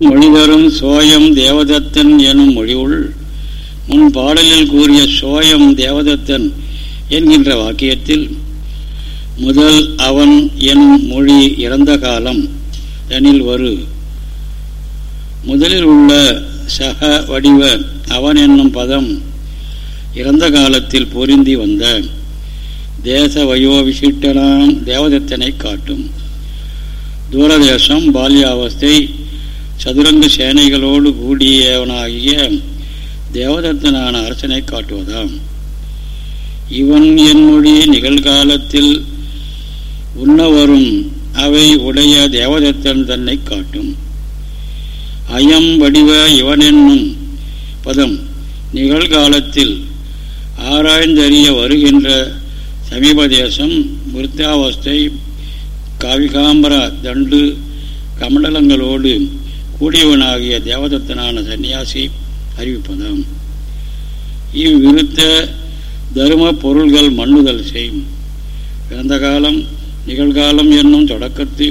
மொழிதரும் சோயம் தேவதத்தன் எனும் மொழிவுள் முன் பாடலில் கூறிய சோயம் தேவதத்தன் என்கின்ற வாக்கியத்தில் முதல் அவன் என் மொழி இறந்த காலம் தனில் வரு. முதலில் உள்ள சக வடிவ அவன் என்னும் பதம் இறந்த காலத்தில் பொருந்தி வந்த. தேச வயோ விசிட்டனாம் தேவதத்தனை காட்டும். தூரதேசம் பால்யாவஸ்தை சதுரங்க சேனைகளோடு கூடியவனாகிய தேவதத்தனான அரசனை காட்டுவதாம். இவன் என் மொழி நிகழ்காலத்தில் உண்ணவரும் அவை உடைய தேவதத்தன் தன்னை காட்டும். அயம் வடிவ இவனென்னும் பதம் நிகழ்காலத்தில் ஆராய்ந்தறிய வருகின்ற சமீபதேசம் முருத்தாவஸ்தை விருத்தாவஸ்தை காவிகாம்பர தண்டு கமண்டலங்களோடு கூடியவனாகிய தேவதத்தனான சன்னியாசி அறிவிப்பதாம். இவ்விருத்த தரும பொருள்கள் மண்ணுதல் செய்யும். பிறந்த காலம் நிகழ்காலம் என்னும் தொடக்கத்து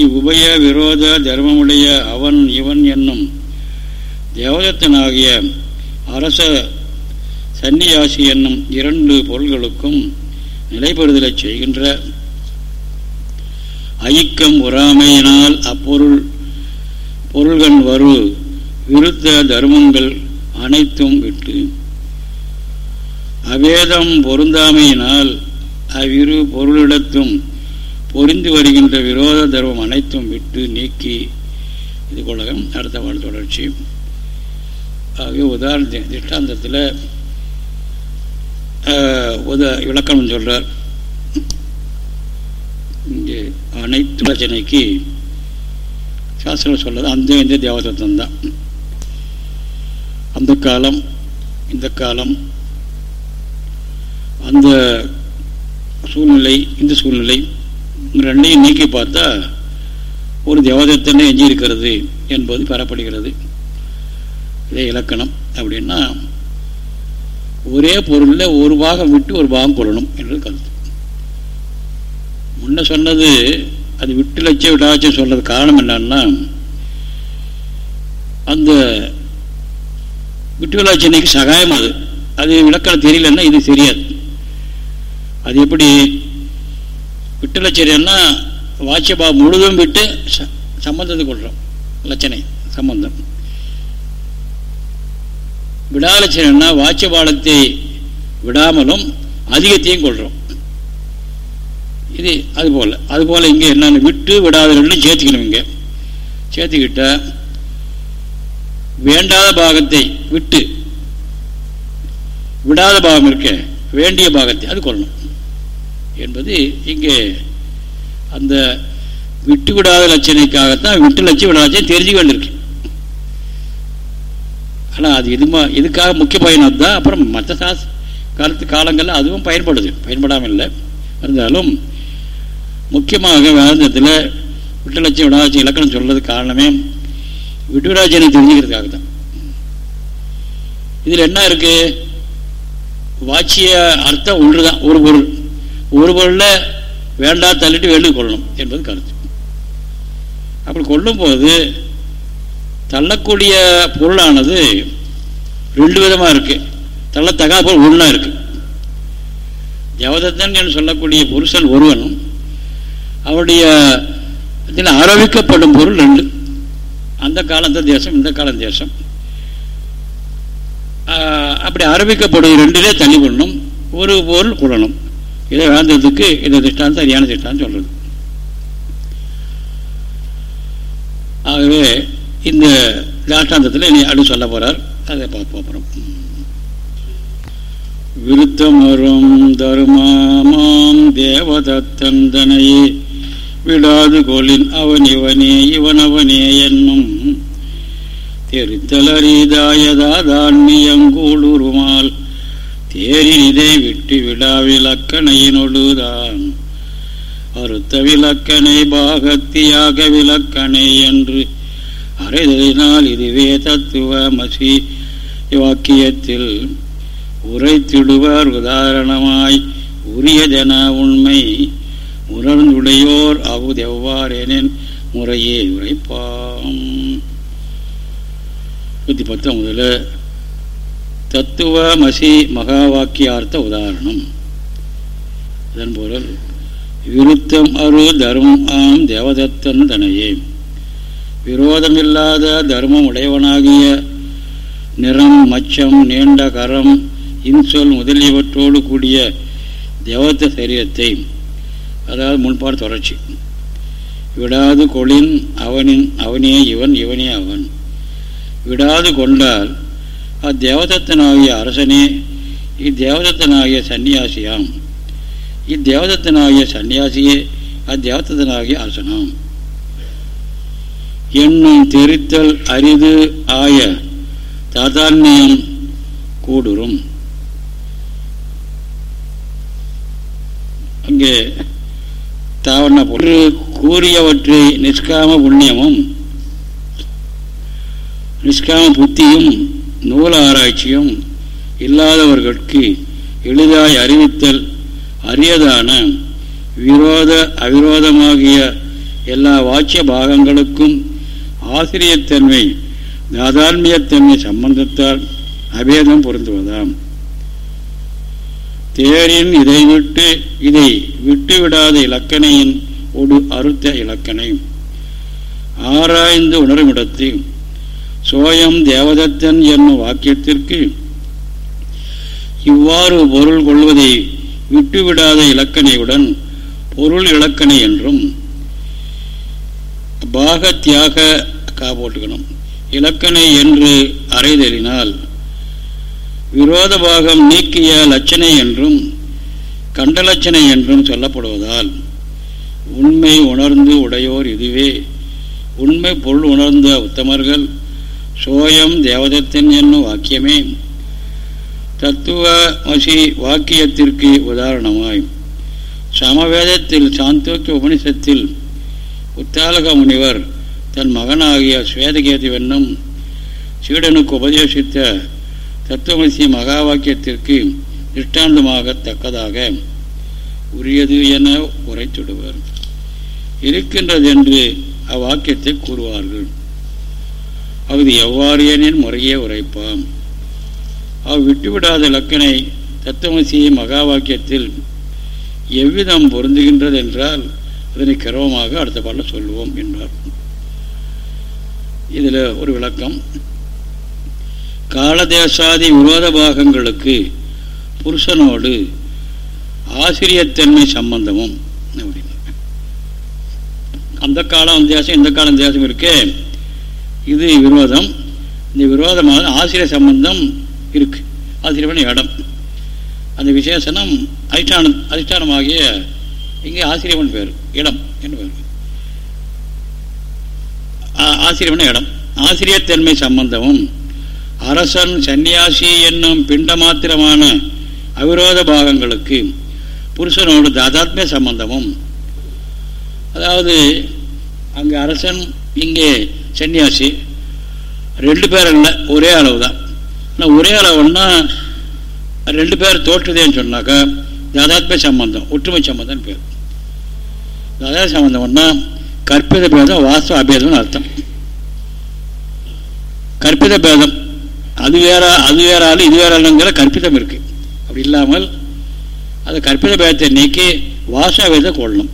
இவ்வுபய விரோத தர்மமுடைய அவன் இவன் என்னும் தேவதத்தனாகிய அரச சன்னியாசி என்னும் இரண்டு பொருள்களுக்கும் நிலைபெறுதலை செய்கின்ற ஐக்கம் உறாமையினால் அப்பொருள் பொருள்கள் வரு விருத்த தர்மங்கள் அனைத்தும் விட்டு. அவேதம் பொருந்தாமையினால் அவ்விரு பொருளிடத்தும் பொறிந்து வருகின்ற விரோத தர்மம் அனைத்தும் விட்டு நீக்கி. இது கொள்ளகம் அடுத்த வாழ் தொடர்ச்சி. ஆகவே உதாரண திஷ்டாந்தத்தில் உத விளக்கம் சொல்கிறார் இங்கே அனைத்து ரச்சனைக்கு சாஸ்திரம் சொல்லுது அந்த இந்த தேவதத்தம் தான். அந்த காலம் இந்த காலம் அந்த சூழ்நிலை இந்த சூழ்நிலை ரெண்டையும் நீக்கி பார்த்தா ஒரு தேவதத்தனை எஞ்சியிருக்கிறது என்பது பெறப்படுகிறது. இதே இலக்கணம் அப்படின்னா ஒரே பொருளில் ஒரு பாகம் விட்டு ஒரு பாகம் கொள்ளணும் என்று கருத்து. முன்ன சொன்னது அது விட்டு லட்சம் விடாச்சும் சொல்றது காரணம் என்னன்னா அந்த விட்டு விளாச்சனைக்கு சகாயம் அது. அது விளக்கம் தெரியலன்னா இது தெரியாது. அது எப்படி விட்டு லட்சணம்னா வாட்சபா முழுதும் விட்டு சம்பந்தத்தை கொள்றோம். லட்சணை சம்பந்தம். விடாலட்சணம்னா வாட்சபாலத்தை விடாமலும் அதிகத்தையும் கொள்றோம். இது அது போல அது போல இங்கே என்னென்னு விட்டு விடாதவர்கள்னு சேர்த்துக்கணும் இங்கே. சேர்த்துக்கிட்டால் வேண்டாத பாகத்தை விட்டு விடாத பாகம் இருக்க வேண்டிய பாகத்தை அது கொள்ளணும். என்பது இங்கே அந்த விட்டு விடாத லட்சணைக்காகத்தான் விட்டு லட்சம் விடாத தெரிஞ்சுக்க வேண்டியிருக்கு. ஆனால் அது இதுமா இதுக்காக முக்கிய பயணம் தான் அப்புறம் மற்ற சாஸ் காலத்து காலங்களில் அதுவும் பயன்படுது. பயன்படாமல் இல்லை. இருந்தாலும் முக்கியமாக வேதாந்தத்தில் விட்டு லட்சம் இலக்கணம் சொல்றது காரணமே விட்டுவிடாஜனை தெரிஞ்சுக்கிறதுக்காக தான் இதில் என்ன இருக்கு? வாட்சிய அர்த்தம் ஒன்று தான் ஒரு பொருள் ஒரு பொருளில் வேண்டா தள்ளிட்டு வேண்டு கொள்ளணும் என்பது கருத்து. அப்படி கொள்ளும்போது தள்ளக்கூடிய பொருளானது ரெண்டு விதமாக இருக்கு. தள்ளத்தகாத பொருள் ஒன்றா இருக்கு. ஜவதத்தன் என்று சொல்லக்கூடிய புருஷன் ஒருவனும் அவருடைய இதில் ஆரோபிக்கப்படும் பொருள் ரெண்டு. அந்த காலந்த தேசம் இந்த காலம் தேசம். அப்படி ஆரம்பிக்கப்படும் ரெண்டிலே தள்ளி கொள்ளணும் ஒரு பொருள் கொள்ளணும் இதை வேந்ததுக்கு இந்த திஷ்டாந்தம் சரியான திஷ்டாந்தம் சொல்றது. ஆகவே இந்த தாஷ்டாந்தத்தில் இனி அடு சொல்ல போறார். அதை பார்ப்போம் அப்புறம். விருத்தமரும் தருமாமாம் தேவதத்தந்தனையே விடாது கொலின் அவன் இவனே இவன் அவனே என்னும் தேரின் தேரினிதை விட்டு விடாவிலக்கணையினொடுதான் அறுத்த விளக்கணை பாகத்தியாக விளக்கணை என்று அறைதலினால் இதுவே தத்துவ மசி வாக்கியத்தில் உரைத்திடுவார் உதாரணமாய் உரியதென உண்மை. உணர்ந்துடையோர் அவுதெவ்வாறெனின் முறையே உரைப்பாம். நூற்றி பத்தாம் தத்துவ மசி மகா வாக்கியார்த்த உதாரணம். அதன் பொருள் விருத்தம் அரு தர்மம் ஆம் தேவதத்தன் தனையே. விரோதமில்லாத தர்மம் உடையவனாகிய நிறம் மச்சம் நீண்ட கரம் இன்சொல் முதலியவற்றோடு கூடிய தேவத்த சரீரத்தை அதாவது முன்பாடு தொடர்ச்சி. விடாது கொளின் அவனின் அவனே இவன் இவனே அவன். விடாது கொண்டால் அத்தேவதத்தனாகிய அரசனே இத்தேவதத்தனாகிய சன்னியாசியாம் இத்தேவதத்தனாகிய சன்னியாசியே அத்தேவதத்தனாகிய அரசனாம். என்னும் தெரித்தல் அரிது ஆய தாதான்மியம் கூடுறும். அங்கே தாவண்ண பொருள். கூறியவற்றை நிஷ்காம புண்ணியமும் நிஷ்காம புத்தியும் நூல் ஆராய்ச்சியும் இல்லாதவர்களுக்கு எளிதாய் அறிவித்தல் அரியதான விரோத அவிரோதமாகிய எல்லா வாட்சிய பாகங்களுக்கும் ஆசிரியத்தன்மை தாதான்மியத்தன்மை சம்பந்தத்தால் அபேதம் பொருந்துவதாம். தேரின் இதை விட்டு இதை விட்டுவிடாத இலக்கணையின் ஒரு அறுத்த இலக்கணை. ஆராய்ந்து உணருமிடத்து சோயம் தேவதத்தன் என்னும் வாக்கியத்திற்கு இவ்வாறு பொருள் கொள்வதை விட்டுவிடாத இலக்கணையுடன் பொருள் இலக்கணை என்றும் பாகத்தியாக காப்போட்டுக்கணும் இலக்கணை என்று அறைதலினால் விரோத பாகம் நீக்கிய லட்சணை என்றும் கண்டலட்சணை என்றும் சொல்லப்படுவதால் உண்மை உணர்ந்து உடையோர் இதுவே. உண்மை பொருள் உணர்ந்த உத்தமர்கள் சோயம் தேவதத்தின் என்னும் வாக்கியமே. தத்துவ மசி வாக்கியத்திற்கு உதாரணமாய் சமவேதத்தில் சாந்தோக்கிய உபனிஷத்தில் உத்தாலக முனிவர் தன் மகனாகிய சுவேதகேதுவென்னும் சீடனுக்கு உபதேசித்த தத்துவமசி மகா வாக்கியத்திற்கு திருஷ்டாந்தமாக தக்கதாக உரியது என உரைத்துடுவர். இருக்கின்றது என்று அவ்வாக்கியத்தை கூறுவார்கள். அது எவ்வாறு எனின் முறையே உரைப்பாம். அவ் விட்டுவிடாத இலக்கணை தத்துவமசி மகா வாக்கியத்தில் எவ்விதம் பொருந்துகின்றது என்றால் அதனை கிரவமாக அடுத்த பாட்டில் சொல்லுவோம் என்றார். இதில் ஒரு விளக்கம். காலதேசாதி விரோத பாகங்களுக்கு புருஷனோடு ஆசிரியத்தன்மை சம்பந்தமும் அப்படின்னு. அந்த காலம் தேசம் இந்த காலம் தேசம் இருக்கே. இது விரோதம். இந்த விரோதமாக ஆசிரியர் சம்பந்தம் இருக்கு. ஆசிரியமான இடம். அந்த விசேஷனம் அதிஷ்டான அதிஷ்டானமாகிய இங்கே ஆசிரியவன் பேர் இடம் என்று பேர். ஆசிரியமான இடம். ஆசிரியத்தன்மை சம்பந்தமும் அரசன் சன்னியாசி என்னும் பிண்ட மாத்திரமான அவிரோத பாகங்களுக்கு புருஷனோடு தாதாத்மிய சம்பந்தமும். அதாவது அங்கே அரசன் இங்கே சன்னியாசி ரெண்டு பேர் இல்லை ஒரே அளவு தான் ஆனால் ஒரே அளவுன்னா ரெண்டு பேர் தோற்றுதேன்னு சொன்னாக்கா தாதாத்மிய சம்பந்தம் ஒற்றுமை சம்பந்தம் பேர். தாதா சம்பந்தம்னா கற்பித பேதம் வாஸ்தவ அபேதம்னு அர்த்தம். கற்பித பேதம் அது வேற அது வேற ஆள் இது வேற ஆளுங்கிற கற்பிதம் இருக்கு. அப்படி இல்லாமல் அது கற்பித பேதத்தை நீக்கி வாசாவேதத்தை கொள்ளணும்.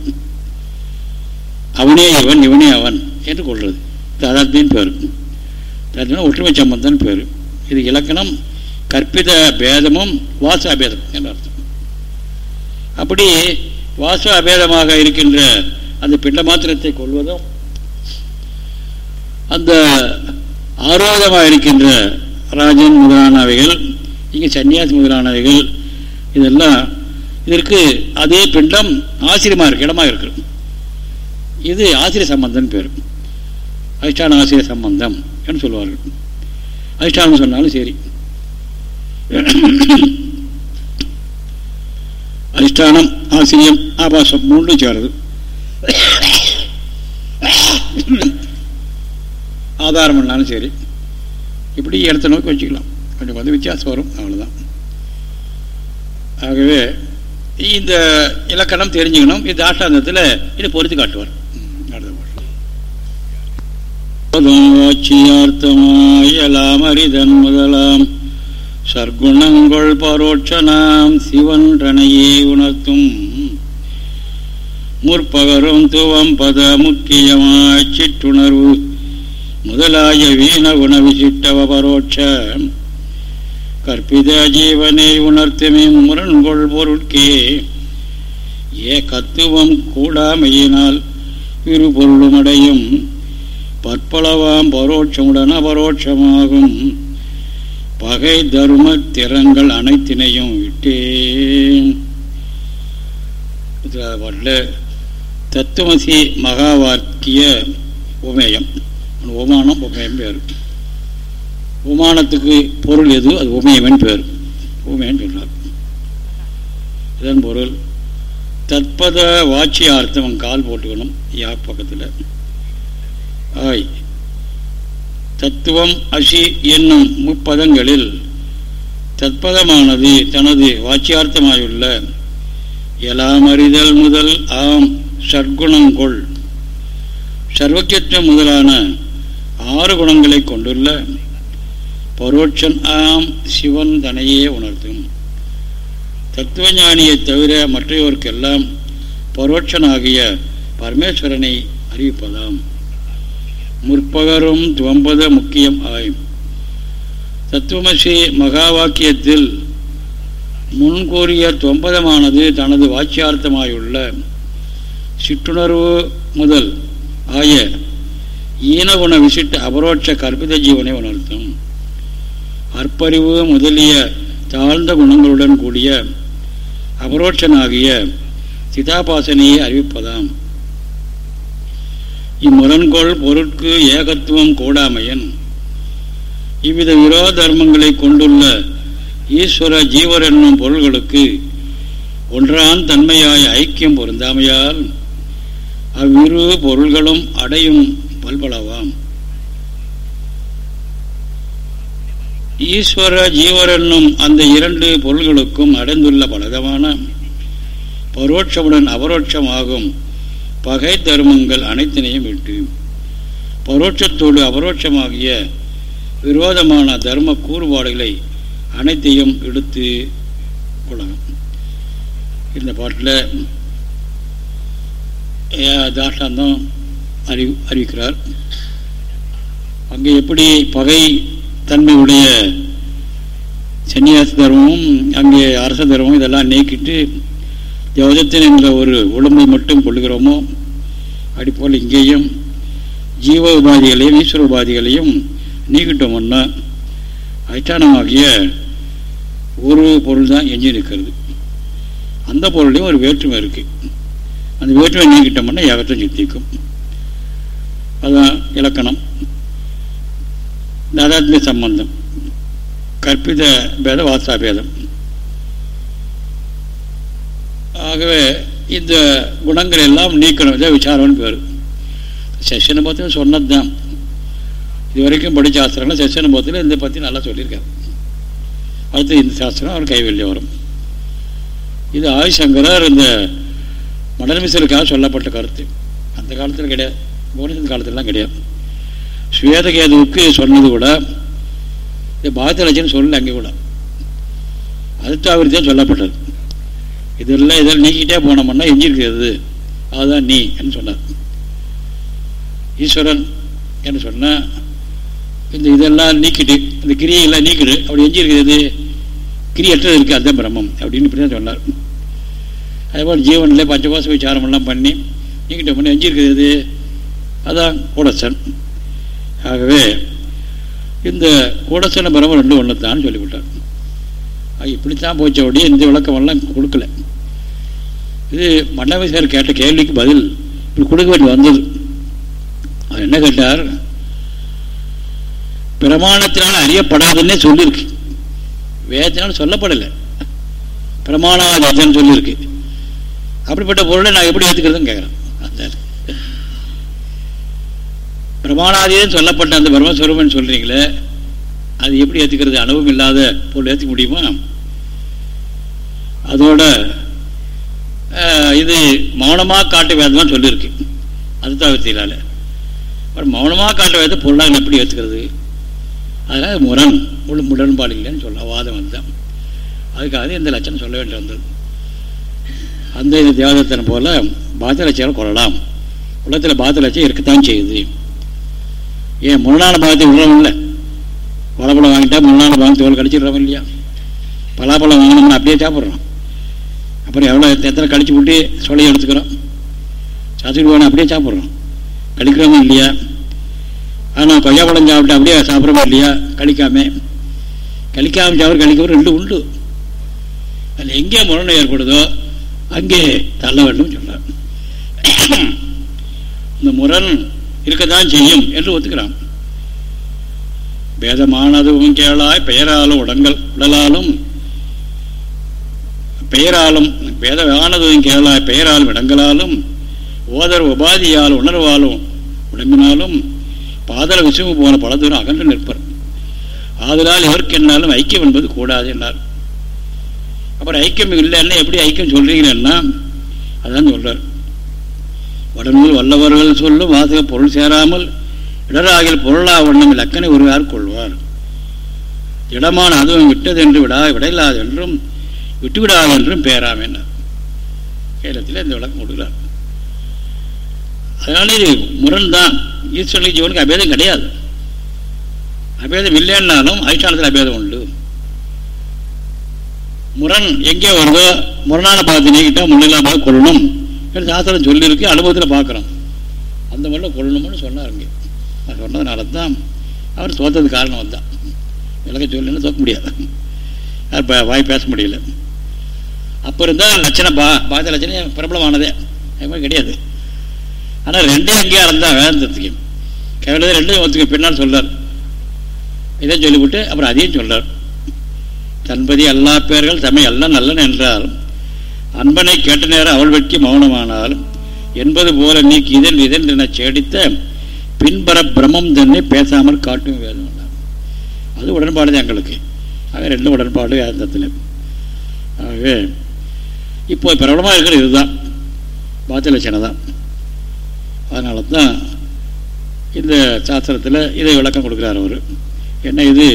அவனே இவன் இவனே அவன் என்று கொள்வது ததார்த்தின்னு பேர். தாத்மியம் ஒற்றுமை சம்பந்தம் பேர். இது இலக்கணம் கற்பித பேதமும் வாசாபேதம் என்ற என்று அர்த்தம். அப்படி வாச அபேதமாக இருக்கின்ற அந்த பிண்ட மாத்திரத்தை கொள்வதும் அந்த ஆரோதமாக இருக்கின்ற ராஜன் முதலானவைகள் இங்கே சன்னியாசி முதலானவைகள் இதெல்லாம் இதற்கு அதே பிண்டம் ஆசிரியமாக இருக்கு இடமாக இருக்கு. இது ஆசிரிய சம்பந்தம் பேர். அதிஷ்டான ஆசிரிய சம்பந்தம் என்று சொல்வார்கள். அதிஷ்டானம் சொன்னாலும் சரி. அதிஷ்டானம் ஆசிரியம் ஆபாசம் மூன்று சேருது ஆதாரம் பண்ணாலும் சரி. இப்படி இடத்த நோக்கி வச்சுக்கலாம். கொஞ்சம் வந்து வித்தியாசம் வரும். அவ்வளோதான் ஆகவே இந்த இலக்கணம் தெரிஞ்சுக்கணும். இந்த ஆஷ்டாந்தத்தில் இதை பொறுத்து காட்டுவார். அடுத்த வாட்சியார்த்தமாயலாம் அரிதன் முதலாம். சர்க்குணங்கள் பரோட்சனாம் சிவன்றனையே உணர்த்தும். முற்பகரும் துவம் பத முக்கியமாய் சிற்றுணர்வு. முதலாய வீண குண விசிட்டவ பரோட்ச கற்பித ஜீவனை உணர்த்துமே முரண்கொள் பொருட்கே. ஏ கத்துவம் கூடாமையினால் இரு பொருளுமடையும் பற்பளவாம் பரோட்சமுடன் அபரோட்சமாகும். பகை தர்ம திறங்கள் அனைத்தினையும் விட்டேன் தத்துவசி மகாவாக்கிய உமேயம் அந்த உமானம் உமயம் பேர். உமானத்துக்கு பொருள் எது? அது உமயமன் பேர். உமையன்னு சொன்னார். இதன் பொருள் தற்பத வாட்சியார்த்தம் கால் போட்டுக்கணும் யார் பக்கத்தில். ஆய் தத்துவம் அசி என்னும் முப்பதங்களில் தற்பதமானது தனது வாட்சியார்த்தமாயுள்ள எலாமறிதல் முதல் ஆம் சர்க்குணங்கொள் சர்வக்கியத்துவம் முதலான ஆறு குணங்களை கொண்டுள்ள பரோட்சன் ஆம் சிவன் தனையே உணர்த்தும். தத்துவஞானியை தவிர மற்றையோருக்கெல்லாம் பரோட்சனாகிய பரமேஸ்வரனை அறிவிப்பதாம். முற்பகரும் துவம்பத முக்கியம் ஆயும் தத்துவமசி மகா வாக்கியத்தில் முன்கூறிய தொம்பதமானது தனது வாக்கியார்த்தமாயுள்ள சிற்றுணர்வு முதல் ஆய ஈனகுண விசிட்ட அபரோட்ச கற்பித ஜீவனை உணர்த்தும். அற்பறிவு முதலிய தாழ்ந்த குணங்களுடன் கூடிய அபரோட்சனாகிய சிதாபாசனையை அறிவிப்பதாம். இம்முரண்கொள் பொருட்கு ஏகத்துவம் கூடாமையன். இவ்வித விரோத தர்மங்களை கொண்டுள்ள ஈஸ்வர ஜீவர் என்னும் பொருள்களுக்கு ஒன்றான் தன்மையாய் ஐக்கியம் பொருந்தாமையால் அவ்விரு பொருள்களும் அடையும் பல்பலவாம். ஈஸ்வர ஜீவர் என்னும் அந்த இரண்டு பொருள்களுக்கும் அடைந்துள்ள பலதமான பரோட்சமுடன் அபரோட்சமாகும் பகை தர்மங்கள் அனைத்தினையும் விட்டு பரோட்சத்தோடு அபரோட்சமாகிய விரோதமான தர்ம கூறுபாடுகளை அனைத்தையும் எடுத்து கொள்ளலாம். இந்த பாட்டில் தாஷ்டாந்தம் அறி அறிவிக்கிறார். அங்கே எப்படி பகை தன்மையுடைய சன்னியாச தர்மமும் அங்கே அரச தர்மமும் இதெல்லாம் நீக்கிட்டு தேவதத்தின் என்ற ஒரு உடம்பை மட்டும் கொள்கிறோமோ போல் இங்கேயும் ஜீவ உபாதிகளையும் ஈஸ்வர உபாதிகளையும் நீக்கிட்டோம்னா அதிஷ்டானமாகிய ஒரு பொருள் தான் எஞ்சி நிற்கிறது. அந்த பொருளையும் ஒரு வேற்றுமை இருக்குது அந்த வேற்றுமை நீக்கிட்டோம்னா ஏகத்தை சித்திக்கும். அதுதான் இலக்கணம். தாதாத்மிய சம்பந்தம். கற்பித பேத வாசா பேதம். ஆகவே இந்த குணங்கள் எல்லாம் நீக்கணும். இதை விசாரம்னு பேர். செஷனை பற்றி சொன்னது தான் இது வரைக்கும் படித்த சாஸ்திரங்கள் செஷனை பற்றியில் இந்த பற்றி நல்லா சொல்லியிருக்காரு. அடுத்து இந்த சாஸ்திரம் அவர் கைவெளியில் வரும். இது ஆதிசங்கரர் இந்த மடல்மிசருக்காக சொல்லப்பட்ட கருத்து. அந்த காலத்தில் கிடையாது. புவனேஸ்வரன் காலத்திலலாம் கிடையாது. ஸ்வேதகேதுவுக்கு சொன்னது கூட இது பாகத்தலட்சன் சொல்லல அங்கே கூட. அது தான் சொல்லப்பட்டது. இதெல்லாம் இதெல்லாம் நீக்கிட்டே போனோம்னா எஞ்சிருக்கிறது அதுதான் நீ என்று சொன்னார். ஈஸ்வரன் என்று சொன்னால் இந்த இதெல்லாம் நீக்கிட்டு இந்த கிரியையெல்லாம் நீக்கிடு அப்படி எஞ்சிருக்கிறது கிரியற்றது இருக்குது அதுதான் பிரம்மம் அப்படின்னு இப்படி தான் சொன்னார். அதேபோல் ஜீவனில் பஞ்சபாச விசாரமெல்லாம் பண்ணி நீக்கிட்ட பண்ணி எஞ்சிருக்கிறது அதான் கூடசன் ஆகவே இந்த கூடசன பிரம்மம் ரெண்டு ஒன்று தான் சொல்லிவிட்டார் இப்படித்தான் போச்ச அப்படியே இந்த விளக்கமெல்லாம் கொடுக்கல. இது மண்டபேஸ்வரர் கேட்ட கேள்விக்கு பதில் இப்படி கொடுக்க வேண்டி வந்தது. அவர் என்ன கேட்டார்? பிரமாணத்தினால் அறியப்படாதுன்னே சொல்லியிருக்கு. வேதத்தினால் சொல்லப்படலை. பிரமாணாதின்னு சொல்லியிருக்கு. அப்படிப்பட்ட பொருளை நான் எப்படி ஏற்றுக்கிறதுன்னு கேட்குறேன். அந்த பிரமாணாதீதம் சொல்லப்பட்ட அந்த பிரம்மஸ்வரூபம்னு சொல்கிறீங்களே அது எப்படி ஏற்றுக்கிறது அனுபவம் இல்லாத பொருள் ஏற்றுக்க முடியுமா? அதோட இது மௌனமாக காட்டு வேதமாக சொல்லியிருக்கு. அது தவிர்த்தினால. அப்புறம் மௌனமாக காட்ட வைத்து பொருளாக எப்படி ஏற்றுக்கிறது அதனால் முரண் முழு முரண்பாடு இல்லைன்னு சொல்ல வாதம் வந்தான் அதுக்காக இந்த லட்சணம் சொல்ல வேண்டி வந்தது. அந்த இது தேவதத்தனை போல் பாத்த லட்சியம் கொள்ளலாம் உலகத்தில் பாத்த லட்சியம் இருக்கத்தான் செய்யுது. ஏன் முன்னாள் பாகத்தை விடுறவன் இல்லை? பழப்பழம் வாங்கிட்டா முன்னாள் பாகத்தை தோல் கடிச்சிடுறோம் இல்லையா? பலாப்பழம் வாங்கினோம்னா அப்படியே சாப்பிட்றோம் அப்புறம் எவ்வளோ எத்தனை கழிச்சு விட்டு சொல்லி எடுத்துக்கிறோம்? சாத்திடுவானு அப்படியே சாப்பிட்றோம். கழிக்கிறோமா இல்லையா? ஆனால் கொய்யாப்பழம் சாப்பிட்டு அப்படியே சாப்பிட்றோமா இல்லையா? கழிக்காம. கழிக்காமல் சாப்பிட கழிக்கவும் ரெண்டு உண்டு. அதில் எங்கே முரணை ஏற்படுதோ அங்கே தள்ள வேண்டும் சொன்னார் இந்த முரண் இருக்கத்தான் செய்யும் என்று ஒத்துக்கிறான். வேதமானதும் கேளாய் பெயராலும் உடங்கள் உடலாலும் பெயராலும் வேதமானதும் கேளாய் பெயராலும் இடங்களாலும் ஓதர் உபாதியால் உணர்வாலும் உடம்பினாலும் பாதல விஷயமு போன பல தூரம் அகன்று நிற்பர். ஆதலால் எவருக்கு என்னாலும் ஐக்கியம் என்பது கூடாது என்றார். அப்புறம் ஐக்கியம் இல்லைன்னா எப்படி ஐக்கியம் சொல்றீங்கன்னா அதான் சொல்றார். வடநூல் வல்லவர்கள் சொல்லும் வாசக பொருள் சேராமல் இடராகில் பொருளா வண்ணம் இலக்கனை ஒருவார் கொள்வார். இடமான அதுவும் விட்டது என்று விடா விடையில்லாது என்றும் விட்டுவிடாது என்றும் பேராம் என்ன கேலத்தில் இந்த விளக்கம் கொடுக்குறார். அதனால இது முரண்தான். ஈஸ்வரனுக்கு ஜீவனுக்கு அபேதம் கிடையாது. அபேதம் இல்லைன்னாலும் அதிஷ்டானத்தில் அபேதம் உண்டு. முரண் எங்கே வருதோ முரணான பாதத்தை நீக்கிட்டால் முன்னில்லாமல் கொள்ளணும் சாஸ்திரம் சொல்லியிருக்கு அனுபவத்தில் பார்க்குறோம். அந்த முறையில் கொள்ளணும்னு சொன்னார் இங்கே. அது சொன்னதுனால தான் அவர் தோத்தது காரணம் தான் விளக்க சொல்லுன்னு தோக்க முடியாது. யார் வாய் பேச முடியல. அப்போ இருந்தால் லட்சணம் பா பாத லட்சணம் பிரபலமானதே. அது மாதிரி கிடையாது. ஆனால் ரெண்டே அங்கேயா இருந்தால் வேதாந்தத்துக்கு கேவலதை ரெண்டும் ஒத்துக்க பின்னால் சொல்றார் இதை சொல்லிவிட்டு அப்புறம் அதையும் சொல்றார் தன்பதி எல்லா பேர்கள் தம்மை எல்லாம் நல்லன் என்றாலும் அன்பனை கேட்ட நேரம் அவள் வெட்கி மௌனமானால் என்பது போல நீக்கி இதன் இதன் என சேடித்த பின்பற பிரமம் தன்னை பேசாமல் காட்டும் வேதம் அது உடன்பாடு தான் எங்களுக்கு. ஆக ரெண்டு உடன்பாடு வேதத்தில். ஆகவே இப்போ பிரபலமாக இருக்கிற இதுதான். பாத்தியலட்சணை தான். அதனால தான் இந்த சாஸ்திரத்தில் இதை விளக்கம் கொடுக்குறார் அவர். என்ன இது?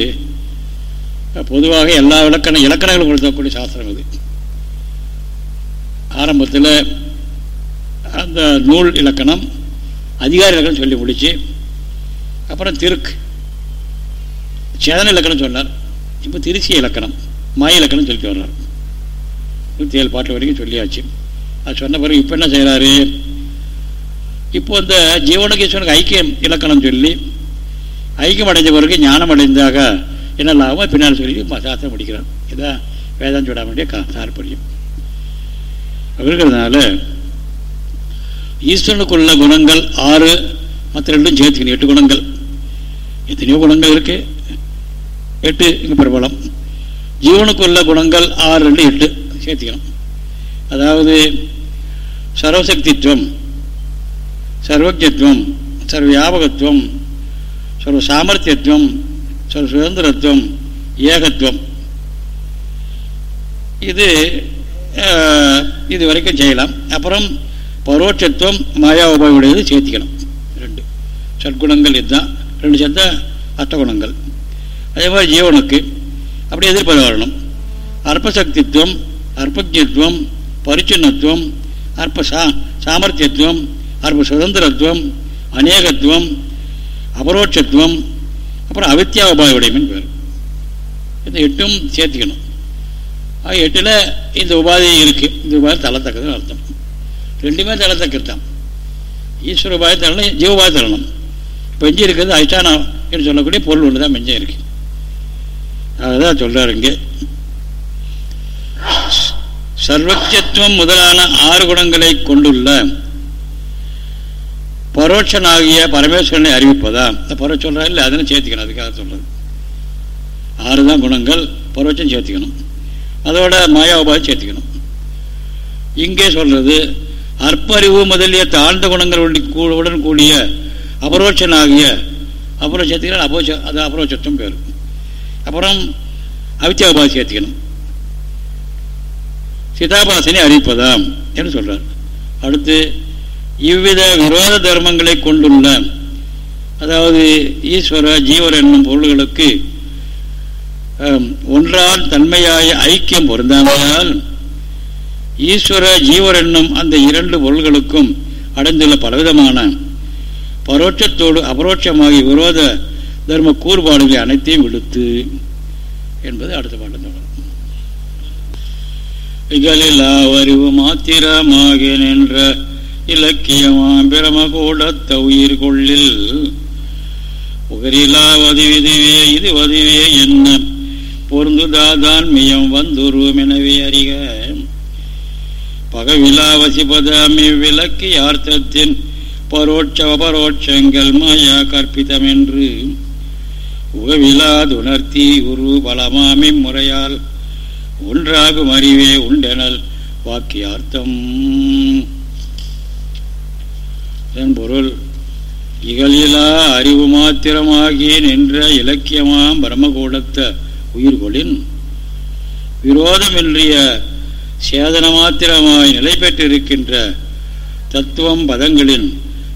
பொதுவாக எல்லா விளக்கண இலக்கணங்களும் கொடுத்தக்கூடிய சாஸ்திரம் இது. ஆரம்பத்தில் அந்த நூல் இலக்கணம் அதிகார இலக்கணம் சொல்லி முடிச்சு அப்புறம் திருக்கு சேதன இலக்கணம் சொன்னார். இப்போ திருச்சி இலக்கணம் மாய இலக்கணம் சொல்லி வர்றார் நூற்றி ஏழு பாட்டு வரைக்கும் சொல்லியாச்சு. அது சொன்ன பிறகு இப்போ என்ன செய்கிறாரு இப்போ இந்த ஜீவனுக்கு ஐக்கியம் இலக்கணம் சொல்லி ஐக்கியம் அடைஞ்ச பிறகு ஞானம் அடைந்தாக என்ன லாபம் பின்னால் சொல்லி சாஸ்திரம் முடிக்கிறார் இதான் வேதாந்த சொல்ல வேண்டிய தாற்பயம் இருக்கிறதுனால ஈஸ்வரனுக்குள்ள குணங்கள் ஆறு மற்ற ரெண்டும் சேர்த்துக்கணும் எட்டு குணங்கள். எத்தனையோ குணங்கள் இருக்கு. எட்டு இங்கே பிரபலம் ஜீவனுக்குள்ள குணங்கள் ஆறு ரெண்டு எட்டு. சேர்த்துக்கணும். அதாவது சர்வசக்தித்துவம் சர்வஜத்துவம் சர்வ வியாபகத்துவம் சர்வ சாமர்த்தியத்துவம் சர்வ சுதந்திரத்துவம் ஏகத்துவம். இது இது வரைக்கும் செய்யலாம். அப்புறம் பரோட்சத்துவம் மாயா உபாயுடையது சேர்த்திக்கணும். ரெண்டு. சற்குணங்கள் இதுதான். ரெண்டு சேர்த்தா அஷ்டகுணங்கள். அதே மாதிரி ஜீவனுக்கு அப்படி எதிர்ப்பு வரணும். அற்பசக்தித்துவம் அற்பஜத்துவம் பரிச்சின்னத்துவம் அற்ப சா சாமர்த்தியத்துவம் அற்ப சுதந்திரத்துவம் அநேகத்துவம் அபரோட்சத்துவம் அப்புறம் அவித்யா உபாயுடையமின் பேர் இந்த எட்டும் சேர்த்துக்கணும். எட்டில் இந்த உபாதி இருக்குது இந்த உபாதி தள்ளத்தக்கதுன்னு அர்த்தம். ரெண்டுமே தள்ளத்தக்கது தான் ஈஸ்வர உபாதி தள்ளணும் ஜீவபாதி தள்ளணும். இப்போ இருக்கிறது அதிஷ்டானம் என்று சொல்லக்கூடிய பொருள் ஒன்று தான் மெஞ்சம் இருக்கு. அதுதான் சொல்கிறார் இங்கே. சர்வக்ஷத்துவம் முதலான ஆறு குணங்களை கொண்டுள்ள பரோட்சனாகிய பரமேஸ்வரனை அறிவிப்பதா? இந்த பரோட்சம் சொல்கிறா இல்லை அதனை சேர்த்துக்கணும் அதுக்காக சொல்கிறது ஆறு தான் குணங்கள் பரோட்சம் சேர்த்துக்கணும். அதோட மாயா உபாதி சேர்த்துக்கணும். இங்கே சொல்றது அற்பறிவு முதலிய தாழ்ந்த குணங்கள் உடன் கூடிய அபரோட்சனாகிய அப்புறம் சேர்த்துக்கணும் அபோச்ச அது அபரோட்சத்துவம் பேர். அப்புறம் அவித்தியா உபாதி சேர்த்துக்கணும். சிதாபாசனை அறிவிப்பதாம் என்று சொல்றார். அடுத்து இவ்வித விரோத தர்மங்களை கொண்டுள்ள அதாவது ஈஸ்வர ஜீவர் என்னும் பொருள்களுக்கு ஒன்றால் தன்மையாய ஐக்கியம் பொருந்தாமையால் ஈஸ்வர ஜீவர் என்னும் அந்த இரண்டு பொருள்களுக்கும் அடைந்துள்ள பலவிதமான பரோட்சத்தோடு அபரோட்சமாகி விரோத தர்ம கூறுபாடுகளை அனைத்தையும் விடுத்து என்பது அடுத்த பாட்டம் தொடரும் இகலில்லாவறிவு மாத்திரமாக நின்ற இலக்கியமாம் பிரமகூடத்த உயிர் கொள்ளில் உகரிலா வதிவிதுவே இது வதிவே என்ன? பொருந்துதாதான் மியம் வந்துருவமெனவே அறிக. பகவிலா வசிபதாமி விளக்கு யார்த்தத்தின் பரோட்ச அபரோட்சங்கள் மாயா கற்பிதமென்று. உகவிலாதுணர்த்தி உரு பலமாமி முறையால் ஒன்றாகும் அறிவே உண்டெனல் வாக்கியார்த்தம். இதன் பொருள் இகழிலா அறிவு மாத்திரமாகிய நின்ற இலக்கியமாம் பிரம்மகூடத்த உயிர்கொளின் விரோதமின்றிய சேதன மாத்திரமாய் நிலை பெற்றிருக்கின்ற தத்துவம் பதங்களின்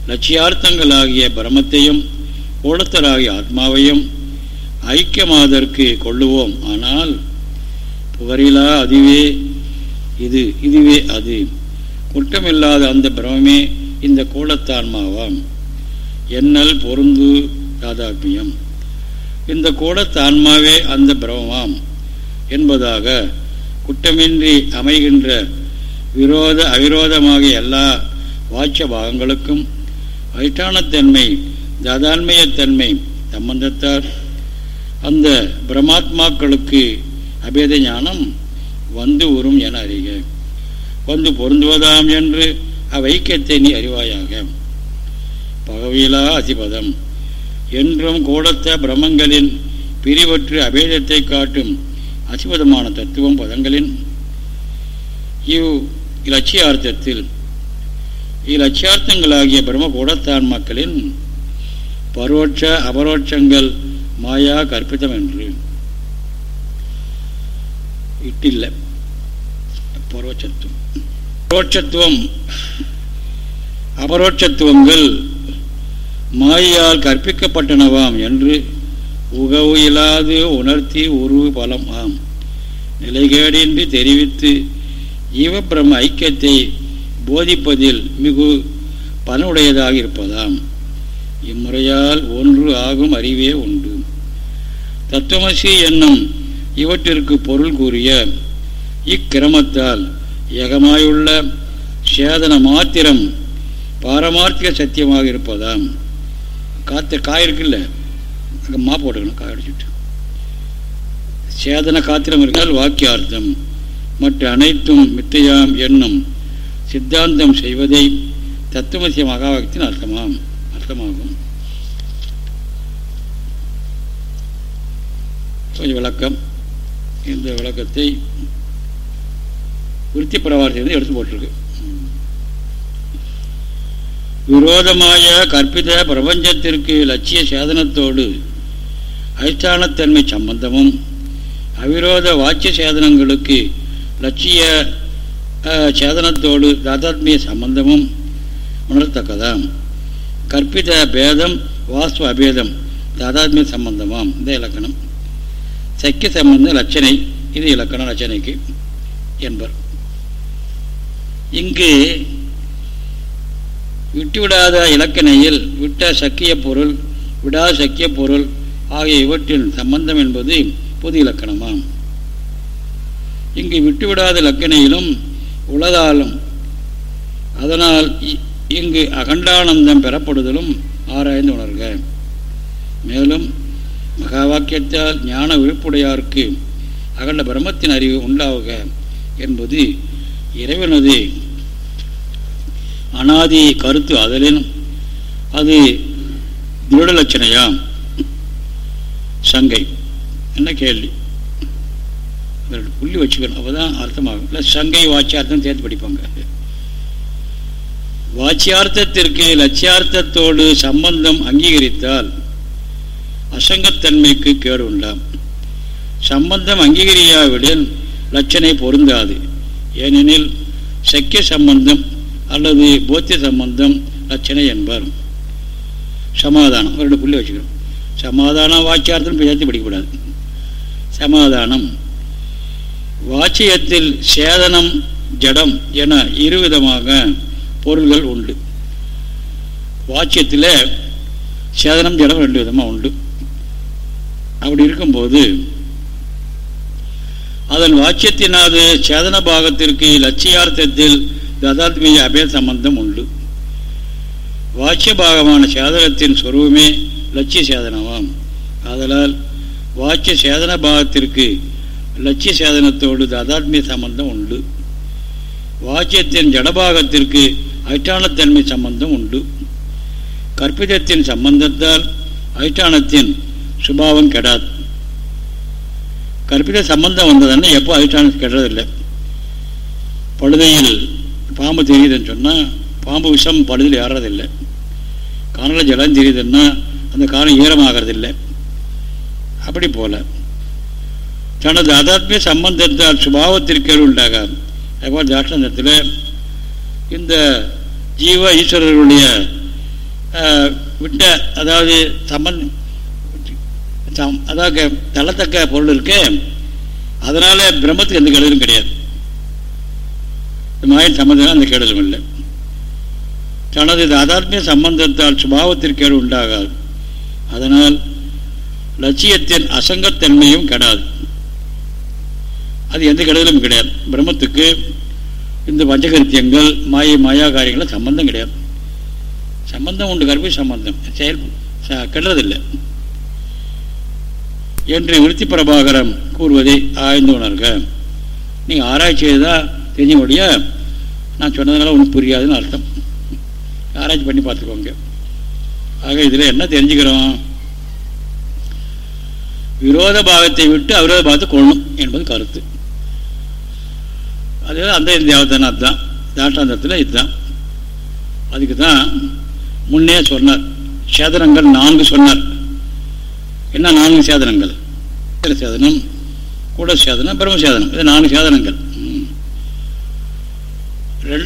லட்சியார்த்தங்களாகிய பிரமத்தையும் கோலத்தராகிய ஆத்மாவையும் ஐக்கியமாதற்கு கொள்ளுவோம். ஆனால் புகரிலா அதுவே இது இதுவே அது. குற்றமில்லாத அந்த பிரமே இந்த கோலத்தான்மாவாம். என்னல் பொருந்து தாதாத்மியம் இந்த கூடத்தான்மாவே அந்த பிரமமாம் என்பதாக குற்றமின்றி அமைகின்ற விரோத அவிரோதமாக எல்லா வாட்ச பாகங்களுக்கும் அதிஷ்டானத்தன்மை தாதான்மயத்தன்மை சம்பந்தத்தார் அந்த பிரமாத்மாக்களுக்கு அபேத ஞானம் வந்து உறும் என அறிக. வந்து பொருந்துவதாம் என்று அவ்வைக்கியத்தை நீ அறிவாயாக. பகவிலா அதிபதம். என்றும் கூடத்த பிரமங்களின் பிரிவற்று அபேதத்தை காட்டும் அசிபதமான தத்துவம் பதங்களின். இவ் இலட்சியார்த்தத்தில் இலட்சியார்த்தங்களாகிய பிரம்ம கூடத்தான் மக்களின் பரோட்ச அபரோட்சங்கள் மாயா கற்பிதம் என்று இட்டில்லை. பரோட்சத்துவம். பரோட்சத்துவம். அபரோட்சத்துவங்கள் மாயால் கற்பிக்கப்பட்டனவாம் என்று உகவு இல்லாது உணர்த்தி உருவு பலம் ஆம். நிலைகேடின்றி தெரிவித்து ஜீவபிரம ஐக்கியத்தை போதிப்பதில் மிகு பலனுடையதாக இருப்பதாம். இம்முறையால் ஒன்று ஆகும் அறிவே உண்டு. தத்துவமசி என்னும் இவற்றிற்கு பொருள் கூறிய இக்கிரமத்தால் ஏகமாயுள்ள சேதன மாத்திரம் பாரமார்த்திக சத்தியமாக இருப்பதாம். காத்த காய் இருக்குல்ல அங்கே மா போட்டுக்கணும் காய் அடிச்சுட்டு சேதன காத்திரம் இருக்கால் வாக்கியார்த்தம். மற்ற அனைத்தும் மித்தையாம் எண்ணம். சித்தாந்தம் செய்வதை தத்துவசிய மகாவாக்கியத்தின் அர்த்தமாம் அர்த்தமாகும். கொஞ்சம் விளக்கம். இந்த விளக்கத்தை விருத்தி பிரவாரத்திலிருந்து எடுத்து போட்டிருக்கு. விரோதமாய கற்பித பிரபஞ்சத்திற்கு லட்சிய சேதனத்தோடு அதிஷ்டானத்தன்மை சம்பந்தமும் அவிரோத வாட்சிய சேதனங்களுக்கு லட்சிய சேதனத்தோடு தாதாத்மிய சம்பந்தமும் உணரத்தக்கதாம். கற்பித பேதம் வாஸ்து அபேதம் தாதாத்மிய சம்பந்தமாம். இந்த இலக்கணம். சக்கிய சம்பந்தம் லட்சணை இது இலக்கணம் லட்சணைக்கு என்பர். இங்கு விட்டுவிடாத இலக்கணையில் விட்ட சக்கிய பொருள் விடா சக்கிய பொருள் ஆகிய இவற்றின் சம்பந்தம் என்பது பொது இலக்கணமாம். இங்கு விட்டுவிடாத இலக்கணையிலும் உளதாலும் அதனால் இங்கு அகண்டானந்தம் பெறப்படுதலும் ஆராய்ந்து உணர்க. மேலும் மகா வாக்கியத்தால் ஞான விழிப்புடையாருக்கு அகண்ட பிரம்மத்தின் அறிவு உண்டாவுக என்பது இறைவனது அனாதி கருத்து அதலின் அது திருட லட்சணையா? சங்கை. என்ன கேள்வி? புள்ளி வச்சுக்கணும். அப்போதான் அர்த்தமாகும். இல்லை சங்கை வாட்சியார்த்தம் சேர்த்து படிப்பாங்க. வாட்சியார்த்தத்திற்கு லட்சியார்த்தத்தோடு சம்பந்தம் அங்கீகரித்தால் அசங்கத்தன்மைக்கு கேடு உண்டாம். சம்பந்தம் அங்கீகரியாவிடன் லட்சணை பொருந்தாது. ஏனெனில் சக்கிய சம்பந்தம் அல்லது போத்திய சம்பந்தம் ரச்சனை என்பார். சமாதானம் ரெண்டு புள்ளி வச்சுக்கிறோம் சமாதானம் வாக்கியார்த்தம் சேர்த்து படிக்கக்கூடாது சமாதானம். வாச்சியத்தில் சேதனம் ஜடம் என இருவிதமாக பொருள்கள் உண்டு. வாச்சியத்தில் சேதனம் ஜடம் ரெண்டு விதமாக உண்டு. அப்படி இருக்கும்போது அதன் வாக்கியத்தினாது சேதன பாகத்திற்கு லட்சியார்த்தத்தில் ததாத்மீய அபே சம்பந்தம் உண்டு வாக்கிய பாகமான சேதனத்தின் சொருவமே லட்சிய சேதனமாம் ஆதலால் வாக்கிய சேதன பாகத்திற்கு லட்சிய சேதனத்தோடு ததாத்மிய சம்பந்தம் உண்டு வாக்கியத்தின் ஜடபாகத்திற்கு ஐட்டானத்தன்மை சம்பந்தம் உண்டு கற்பிதத்தின் சம்பந்தத்தால் ஐட்டானத்தின் சுபாவம் கெடாது கற்பித சம்பந்தம் வந்ததுன்னா எப்போ ஐட்டானம் கெடுறதில்லை பழுதையில் பாம்பு தெரியுதுன்னு சொன்னால் பாம்பு விஷம் பழுதில் ஏறதில்லை காணல ஜலம் தெரியுதுன்னா அந்த காலம் ஈரமாகறதில்லை. அப்படி போல். தனது அதாத்மிய சம்பந்தத்தால் சுபாவத்திற்கு உண்டாகாது. அதுபோல் தாட்சணத்தில் இந்த ஜீவ ஈஸ்வரர்களுடைய விட்ட அதாவது சம்பந்த அதாவது தள்ளத்தக்க பொருள் இருக்கு அதனால் பிரம்மத்துக்கு எந்த கெடுதலும் கிடையாது. மாயின் சம்பந்தம் அந்த கெடலும் இல்லை. தனது அதாத்மிய சம்பந்தத்தால் சுபாவத்திற்கேடு உண்டாகாது. அதனால் லட்சியத்தின் அசங்கத்தன்மையும் கெடாது. அது எந்த கெடுதலும் கிடையாது. பிரம்மத்துக்கு இந்த பஞ்சகரித்தியங்கள் மாய மாயா காரியங்களில் சம்பந்தம் கிடையாது. சம்பந்தம் உண்டு கருப்பு சம்பந்தம். செயல் கெடுறதில்லை. என்று விருத்தி பிரபாகரம் கூறுவதை ஆய்ந்து உணர்க. நீங்கள் ஆராய்ச்சி செய்தால் தெரிஞ்சபடியா நான் சொன்னதுனால ஒன்றும் புரியாதுன்னு அர்த்தம். ஆராய்ச்சி பண்ணி பார்த்துக்கோங்க. ஆக இதில் என்ன தெரிஞ்சுக்கிறோம்? விரோத பாகத்தை விட்டு அவிரோத பாகத்தை கொள்ளணும் என்பது கருத்து. அது அந்த தேவதான அதுதான். தாட்டாந்தத்தில் இதுதான். அதுக்கு தான் முன்னே சொன்னார். சேதனங்கள் நான்கு சொன்னார். என்ன நான்கு சேதனங்கள்? சேதனம் கூட சேதனம் பிரம்ம சேதனம். இது நான்கு சேதனங்கள்.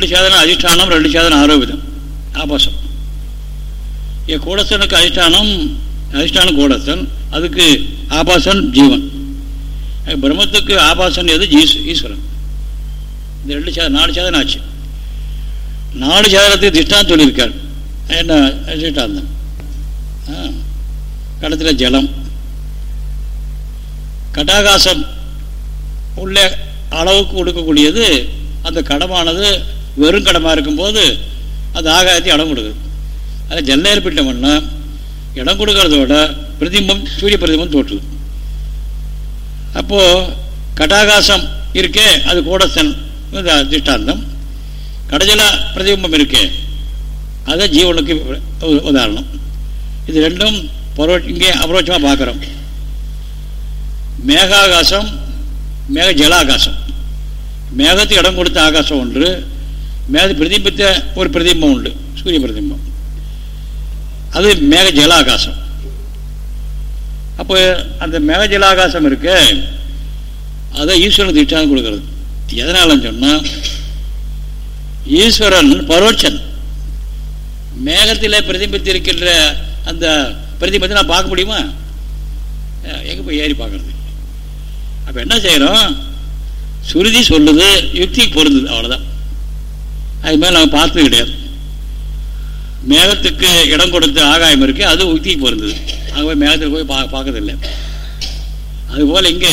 ரெண்டு சேதனம் அதிஷ்டானம் ரெண்டு சேதனம் ஆரோபிதம் ஆபாசம் என் கூடத்தனுக்கு அதிஷ்டானம் அதிஷ்டானம் கூடத்தன் அதுக்கு ஆபாசன் ஜீவன் பிரம்மத்துக்கு ஆபாசன் எது ஜீஸ் ஈஸ்வரன் இந்த ரெண்டு சேதம் நாலு சேதனம் ஆச்சு நாலு சேதனத்துக்கு திஷ்டான் சொல்லியிருக்கார் என்ன திஷ்டாந்தம் கடத்தில் ஜலம் கடாகாசம் உள்ள அளவுக்கு கொடுக்கக்கூடியது அந்த கடமானது வெறும் கடமாக இருக்கும்போது அது ஆகாயத்தை இடம் கொடுக்குது. அதில் ஜல்ல ஏற்பட்டோம்னா இடம் கொடுக்கறதோட பிரதிம்பம் சூரிய பிரதிபம் தோற்றுது. அப்போது கடாகாசம் இருக்கே அது கூடத்தன் திஷ்டாந்தம். கடஜல பிரதிபிம்பம் இருக்கே அது ஜீவனுக்கு உதாரணம். இது ரெண்டும் பரோ இங்கே அபரோட்சமாக பார்க்குறோம் மேகாகாசம் மேக ஜலாகாசம் மேகத்துக்கு இடம் கொடுத்த ஆகாசம் ஒன்று மேக பிரதிபித்த ஒரு பிரதிபம் உண்டு சூரிய பிரதிபம். அது மேக ஜலாகாசம். அப்போ அந்த மேக ஜலாகாசம் இருக்கு அதை ஈஸ்வரன் திட்டம் கொடுக்கறது. எதனாலன்னு சொன்னால் ஈஸ்வரன் பரோட்சன். மேகத்தில் பிரதிபித்திருக்கின்ற அந்த பிரதிபத்தை நான் பார்க்க முடியுமா? எங்கே போய் ஏறி பார்க்கறது? அப்போ என்ன செய்கிறோம் சுருதி சொல்லுது யுக்தி பொருந்தது அவ்வளோதான் அது மேலே நாங்கள் பார்த்தது கிடையாது. மேகத்துக்கு இடம் கொடுத்த ஆகாயம் இருக்குது அது யுக்தி அங்கே போய் மேகத்தில் போய் பா பார்க்கறதில்லை. அதுபோல் இங்கே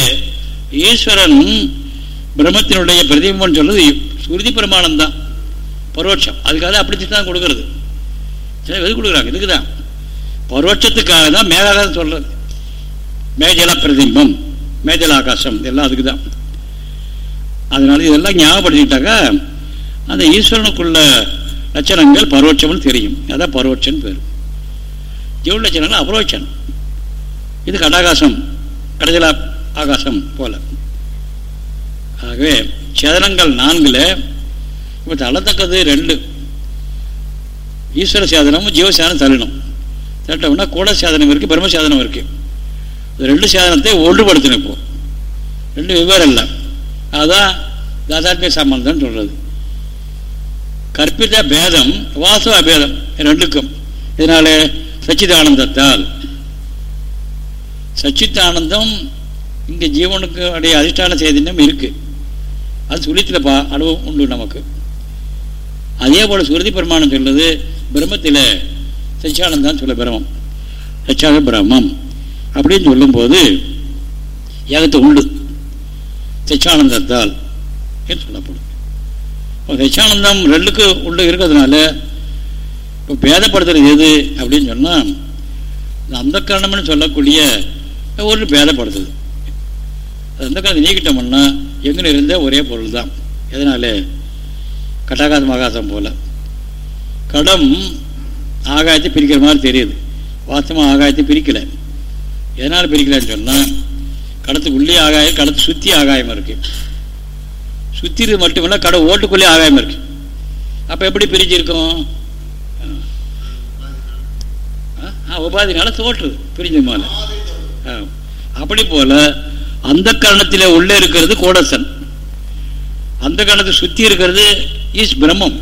ஈஸ்வரன் பிரம்மத்தினுடைய பிரதிபம் சொல்றது சுருதி பிரமாணம் தான். பரோட்சம். அதுக்காக அப்படி தான் கொடுக்கறது. சரி எது கொடுக்குறாங்க? இதுக்கு தான். பரோட்சத்துக்காக தான் மேகாகாசம் சொல்கிறது மேஜல பிரதிபம் மேஜல ஆகாசம் இதெல்லாம் அதுக்கு தான். அதனால இதெல்லாம் ஞாபகப்படுத்திக்கிட்டாக்கா அந்த ஈஸ்வரனுக்குள்ள லட்சணங்கள் பரோட்சம்னு தெரியும். அதான் பரோட்சன் பேர். ஜீவ லட்சணங்கள் அபரோட்சன் இது கடாகாசம் கடஜலா ஆகாசம் போல. ஆகவே சேதனங்கள் நான்கில் இப்போ தள்ளத்தக்கது ரெண்டு. ஈஸ்வர சேதனமும் ஜீவசேதனம் தள்ளணும். தட்டோம்னா கூட சேதனம் இருக்குது பிரம்ம சேதனம் இருக்குது ரெண்டு சேதனத்தை ஒன்றுபடுத்தணும் இப்போ. ரெண்டு வெவ்வேறு இல்லை. அதுதான் தாதாத்மிய சம்பந்தம்னு சொல்கிறது கற்பித பேதம் வாசவ பேதம் ரெண்டுக்கும் இதனால சச்சிதானந்தத்தால். சச்சித்தானந்தம் இங்கே ஜீவனுக்கு உடைய அதிஷ்டான சேதனம் இருக்குது அது சுழித்தில் பா அனுபவம் உண்டு நமக்கு. அதே போல் சுருதி பிரமாணம் சொல்லுது பிரம்மத்தில் சச்சியானந்தான் சொல்ல பிரமம் சச்சியாக பிரம்மம். அப்படின்னு சொல்லும்போது ஏகத்தை உண்டு. சச்சியானந்தத்தால் என்று சொல்லப்படும். சச்சானந்தம் ரெண்டுக்கு உள்ள இருக்கிறதுனால இப்போ பேதப்படுத்துறது எது அப்படின்னு சொன்னால் அந்த காரணம்னு சொல்லக்கூடிய ஒரு பேதப்படுத்துது. அந்த காலத்தை நீக்கிட்டோம்னா எங்கே இருந்த ஒரே பொருள் தான் எதனால? கட்டாகாத ஆகாசம் போல். கடம் ஆகாயத்தை பிரிக்கிற மாதிரி தெரியுது. வாசமாக ஆகாயத்தை பிரிக்கலை. எதனால் பிரிக்கலன்னு சொன்னால் கடத்துக்கு உள்ளே ஆகாயம் கடத்து சுற்றி ஆகாயம் இருக்குது சுற்றி மட்டுமில்ல கடை ஓட்டுக்குள்ளேயே ஆகாமல் இருக்கு. அப்போ எப்படி பிரிஞ்சிருக்கும்? உபாதினால தோற்று பிரிஞ்ச மேல. அப்படி போல அந்த கரணத்தில் உள்ளே இருக்கிறது கோடசன். அந்த கணத்தை சுற்றி இருக்கிறது இஸ் பிரம்மம்.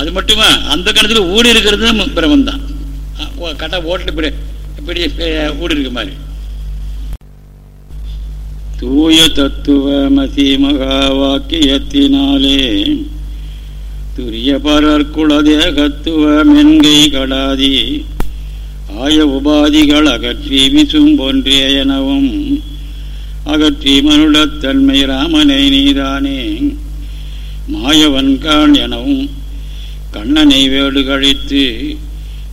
அது மட்டுமா? அந்த கணத்தில் ஊடி இருக்கிறது பிரம்மம் தான் கட்டா ஓட்டில் இப்படி ஊடி இருக்க மாதிரி. தூய தத்துவமசி மகா வாக்கியத்தினாலே துரிய பரற்குல கடாதி ஆய உபாதிகள் அகற்றி விசும் போன்றே எனவும் அகற்றி மனுடத்தன்மை ராமனை நீதானே மாயவன்கான் எனவும் கண்ணனை வேடு கழித்து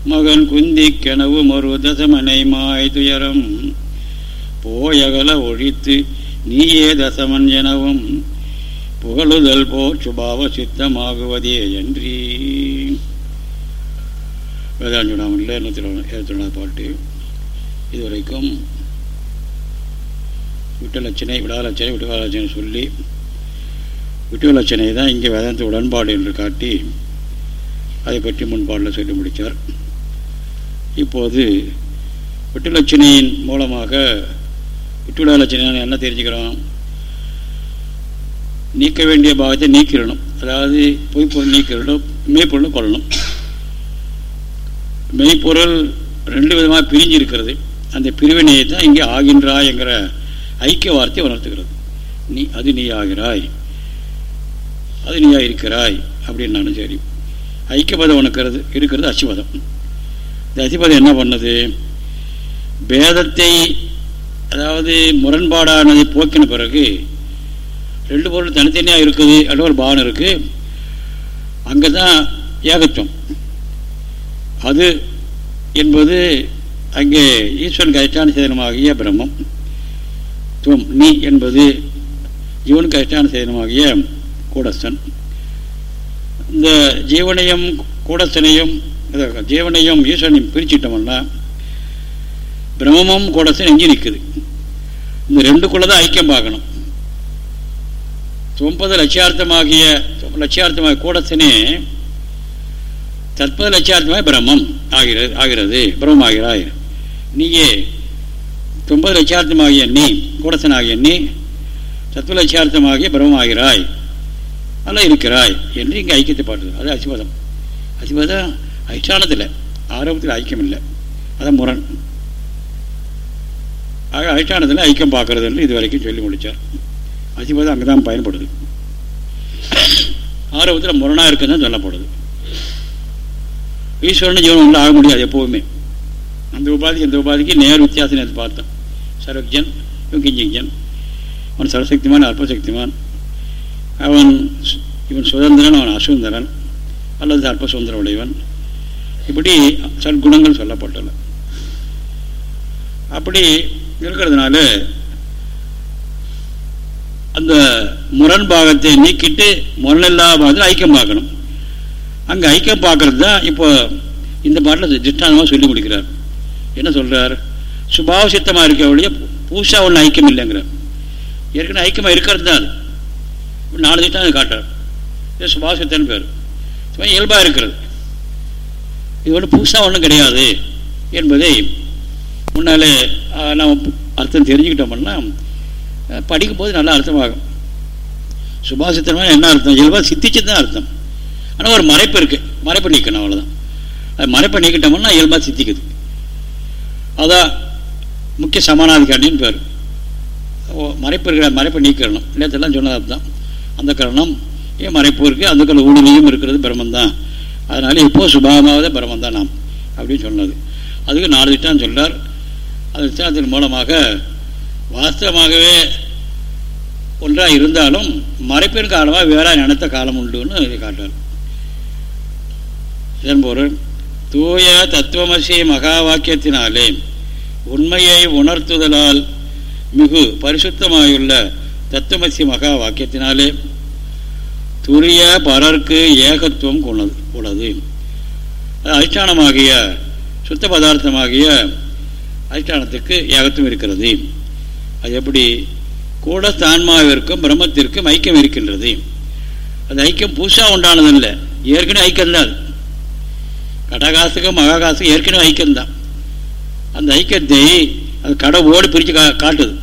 மகன் குந்திக்கெனவும் ஒரு தசமனை மாய் துயரம் போயகல ஒழித்து நீயே தசமன் எனவும் புகழுதல் போ சுபாவ சித்தமாகுவதே என்றீ. வேதாஞ்சுடாமனில் இருநூத்தி இருபத்தி பாட்டு. இதுவரைக்கும் விட்டலட்சணை விடாலட்சணை விட்டுவாலட்சணை சொல்லி விட்டுவலட்சணை தான் இங்கே வேதாந்த உடன்பாடு என்று காட்டி அதை பற்றி முன்பாடில் சொல்லி முடித்தார் இப்போது விட்டுலட்சணையின் மூலமாக விட்டுவிடாலட்சணை என்ன தெரிஞ்சுக்கிறோம். நீக்க வேண்டிய பாகத்தை நீக்கிடணும். அதாவது பொய்ப்பொருள் நீக்கிடணும் மெய்ப்பொருள் கொள்ளணும். மெய்ப்பொருள் ரெண்டு விதமாக பிரிஞ்சு இருக்கிறது அந்த பிரிவினையை தான் இங்கே ஆகின்றாய் என்கிற ஐக்கிய வார்த்தை உணர்த்துகிறது. நீ அது நீ ஆகிறாய் அது நீயா இருக்கிறாய் அப்படின்னாலும் சரி. ஐக்கியபதம் உனக்கிறது இருக்கிறது அசிபதம் இந்த அசிபதம் என்ன பண்ணுது? பேதத்தை அதாவது முரண்பாடானதை போக்கின பிறகு ரெண்டு பொருள் தனித்தனியாக இருக்குது அப்படின்னு ஒரு பாவனை இருக்குது அங்கே தான் ஏகத்துவம். அது என்பது அங்கே ஈஸ்வரன் அதிஷ்டான சேதனமாகிய பிரம்மம். துவம் நீ என்பது ஜீவனுக்கு அதிஷ்டான சேதனமாகிய கூடஸ்தன். இந்த ஜீவனையும் கூடஸ்தனையும் ஜீவனையும் ஈஸ்வரனையும் பிரிச்சுட்டோம்னா பிரம்மமும் கூடஸ்தன் எங்கே நிற்குது இந்த ரெண்டுக்குள்ளதான் ஐக்கியம் பார்க்கணும். தொம்பது லட்சியார்த்தமாகிய லட்சியார்த்தமாக கூடத்தினே தற்பது லட்சியார்த்தமாக பிரம்மம் ஆகிறது ஆகிறது பிரம்மம் ஆகிறாய். நீயே தொம்பது லட்சியார்த்தமாகிய நீ கூடத்தனாகிய நீ தத்துவ லட்சியார்த்தமாகிய பிரம்மம் ஆகிறாய். அல்ல இருக்கிறாய் என்று இங்கே ஐக்கியத்தை பாடுது அது அசிபதம் அசிபதம் அதிஷ்டானத்தில் ஆரம்பத்தில் ஐக்கியம் இல்லை அதான் முரண். ஆக அதிஷ்டானத்தில் ஐக்கியம் பார்க்கறதுன்னு இது வரைக்கும் சொல்லி முடித்தார் அசிபதம் அங்கே தான் பயன்படுது. ஆரம்பத்தில் முரணாக இருக்குன்னு தான் சொல்லப்படுது. ஈஸ்வரன் ஜீவன் ஒன்றும் ஆக முடியாது எப்போவுமே. அந்த உபாதிக்கு இந்த உபாதிக்கு நேர் வித்தியாசம் எது பார்த்தோம். சர்வஜன் இவன் கிஞ்சிஜன் அவன் சரசக்திமான் அற்பசக்திமான். அவன் இவன் சுதந்திரன் அவன் அசுந்தரன். அல்லது அற்ப சுதந்திர உடையவன் இப்படி சற்குணங்கள் சொல்லப்பட்டன அப்படி இருக்கிறதுனால அந்த முரண்பாகத்தை நீக்கிட்டு முரணில்லா பாகத்தில் ஐக்கியம் பார்க்கணும். அங்கே ஐக்கியம் பார்க்கறது தான் இப்போ இந்த பாட்டில் திஷ்டாந்தமாக சொல்லி முடிக்கிறார். என்ன சொல்கிறார் சுபாவ சித்தமாக இருக்க ஒழிய பூசா ஒன்று ஐக்கியம் இல்லைங்கிறார் ஏற்கனவே ஐக்கியமாக இருக்கிறது தான் அது. நாலு திட்டம் காட்டுறார். இது சுபாவ சித்தன்னு பேர். இயல்பாக இருக்கிறது. இது ஒன்றும் புதுசாக ஒன்றும் கிடையாது என்பதை முன்னாலே நாம் அர்த்தம் தெரிஞ்சுக்கிட்டோம்னா படிக்கும் போது நல்லா அர்த்தமாகும். சுபாசித்தமாக என்ன அர்த்தம்? இயல்பாக சித்திச்சு தான் அர்த்தம். ஆனால் ஒரு மறைப்பு இருக்குது மறைப்பு நீக்கணும் அவ்வளோதான் அது மறைப்பை நீக்கிட்டோம்னா இயல்பாக சித்திக்குது. அதான் முக்கிய சமானாதிகாரின்னு பேர். மறைப்பு இருக்கிற மறைப்பை நீக்கிடணும். நேற்றெல்லாம் சொன்னது அதுதான். அந்த காரணம் ஏன் மறைப்பு இருக்குது அந்த ஊழலையும் இருக்கிறது பிரம்மந்தான். இப்போது இப்போ சுபாவமாவது பிரம்மந்தான் நாம். அப்படின்னு சொன்னது. அதுக்கு நாலு திட்டம் சொல்கிறார் அந்த திட்டத்தின் மூலமாக வாஸ்தவமாகவே ஒன்றாக இருந்தாலும் மறைப்பின் காலமாக வேற நினைத்த காலம் உண்டுன்னு இதை காட்டுவார் இதன் பொருள் தூய தத்துவமசி மகா வாக்கியத்தினாலே உண்மையை உணர்த்துதலால் மிகு பரிசுத்தமாயுள்ள தத்துவமசி மகா வாக்கியத்தினாலே துரிய பரர்க்கு ஏகத்துவம் கொண்டது உள்ளது. அதிஷ்டானமாகிய சுத்த பதார்த்தமாகிய அதிஷ்டானத்துக்கு ஏகத்துவம் இருக்கிறது. அது எப்படி? கூட தான்மாவிற்கும் பிரம்மத்திற்கும் ஐக்கியம் இருக்கின்றது. அது ஐக்கியம் புதுசாக உண்டானதில்லை. ஏற்கனவே ஐக்கியம் தான் கடகாசுக்கும் மகாகாசுக்கும் ஏற்கனவே ஐக்கியம்தான் அந்த ஐக்கியத்தை அது கடவோடு பிரித்து கா காட்டுது.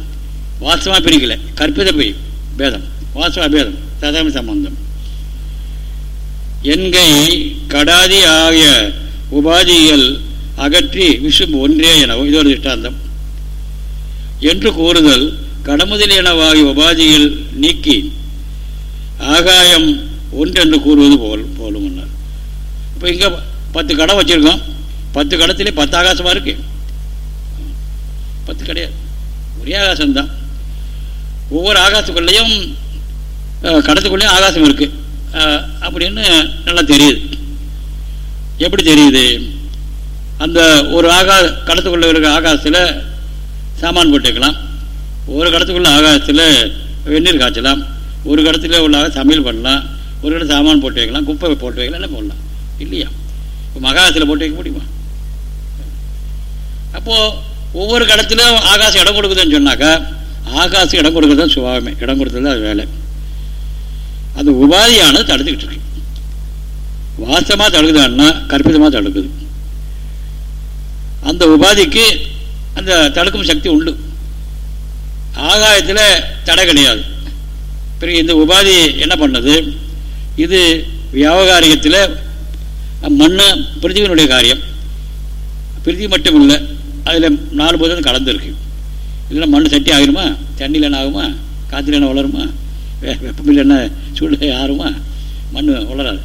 வாசமாக பிரிக்கலை. கற்பித போய் பேதம். வாசமா பேதம். சதாம சம்பந்தம். என்கை கடாதி ஆகிய உபாதிகள் அகற்றி விஷம் ஒன்றே எனவும் இது ஒரு திஷ்டாந்தம் என்று கூறுதல் கடமுதல் எனவாகி உபாதியில் நீக்கி ஆகாயம் ஒன்றென்று கூறுவது போல் போலும் இப்போ இங்கே பத்து கடை வச்சுருக்கோம். பத்து கடத்திலே பத்து ஆகாசமாக இருக்கு. பத்து கிடையாது. ஒரே ஆகாசம்தான். ஒவ்வொரு ஆகாசத்துக்குள்ளேயும் கடத்துக்குள்ளேயும் ஆகாசம் இருக்குது அப்படின்னு நல்லா தெரியுது. எப்படி தெரியுது? அந்த ஒரு ஆகா கடத்துக்குள்ளே இருக்க ஆகாசத்தில் சாமான் போட்டுக்கலாம். ஒரு கடத்துக்குள்ள ஆகாசத்தில் வெந்நீர் காய்ச்சலாம். ஒரு கடத்துல உள்ள சமையல் பண்ணலாம். ஒரு கடை சாமான் போட்டு வைக்கலாம். குப்பை போட்டு வைக்கலாம். எல்லாம் போடலாம்? இல்லையா? இப்போ மகாசத்தில் போட்டு வைக்க முடியுமா? அப்போது ஒவ்வொரு கடத்திலும் ஆகாசம் இடம் கொடுக்குதுன்னு சொன்னாக்கா ஆகாசம் இடம் கொடுக்குறது தான் சுபாவமே. இடம் கொடுத்தது அது வேலை. அது உபாதியானது தடுத்துக்கிட்டு இருக்கு. வாசமாக தடுக்குதான்னா கற்பிதமாக தடுக்குது. அந்த உபாதிக்கு அந்த தடுக்கும் சக்தி உண்டு. ஆகாயத்தில் தடை கிடையாது. பிறகு இந்த உபாதி என்ன பண்ணது? இது வியாபகாரியத்தில் மண் பிரித்திவினுடைய காரியம். பிரித்திவி மட்டும் இல்லை அதில் நாலு பூதம் கலந்துருக்கு. இதில் மண் சட்டி ஆகிருமா? தண்ணியில் என்ன ஆகுமா? காற்றுல என்ன வளருமா? வெப்பமில் என்ன? சூழ்நிலை ஆறுமா? மண் வளராது.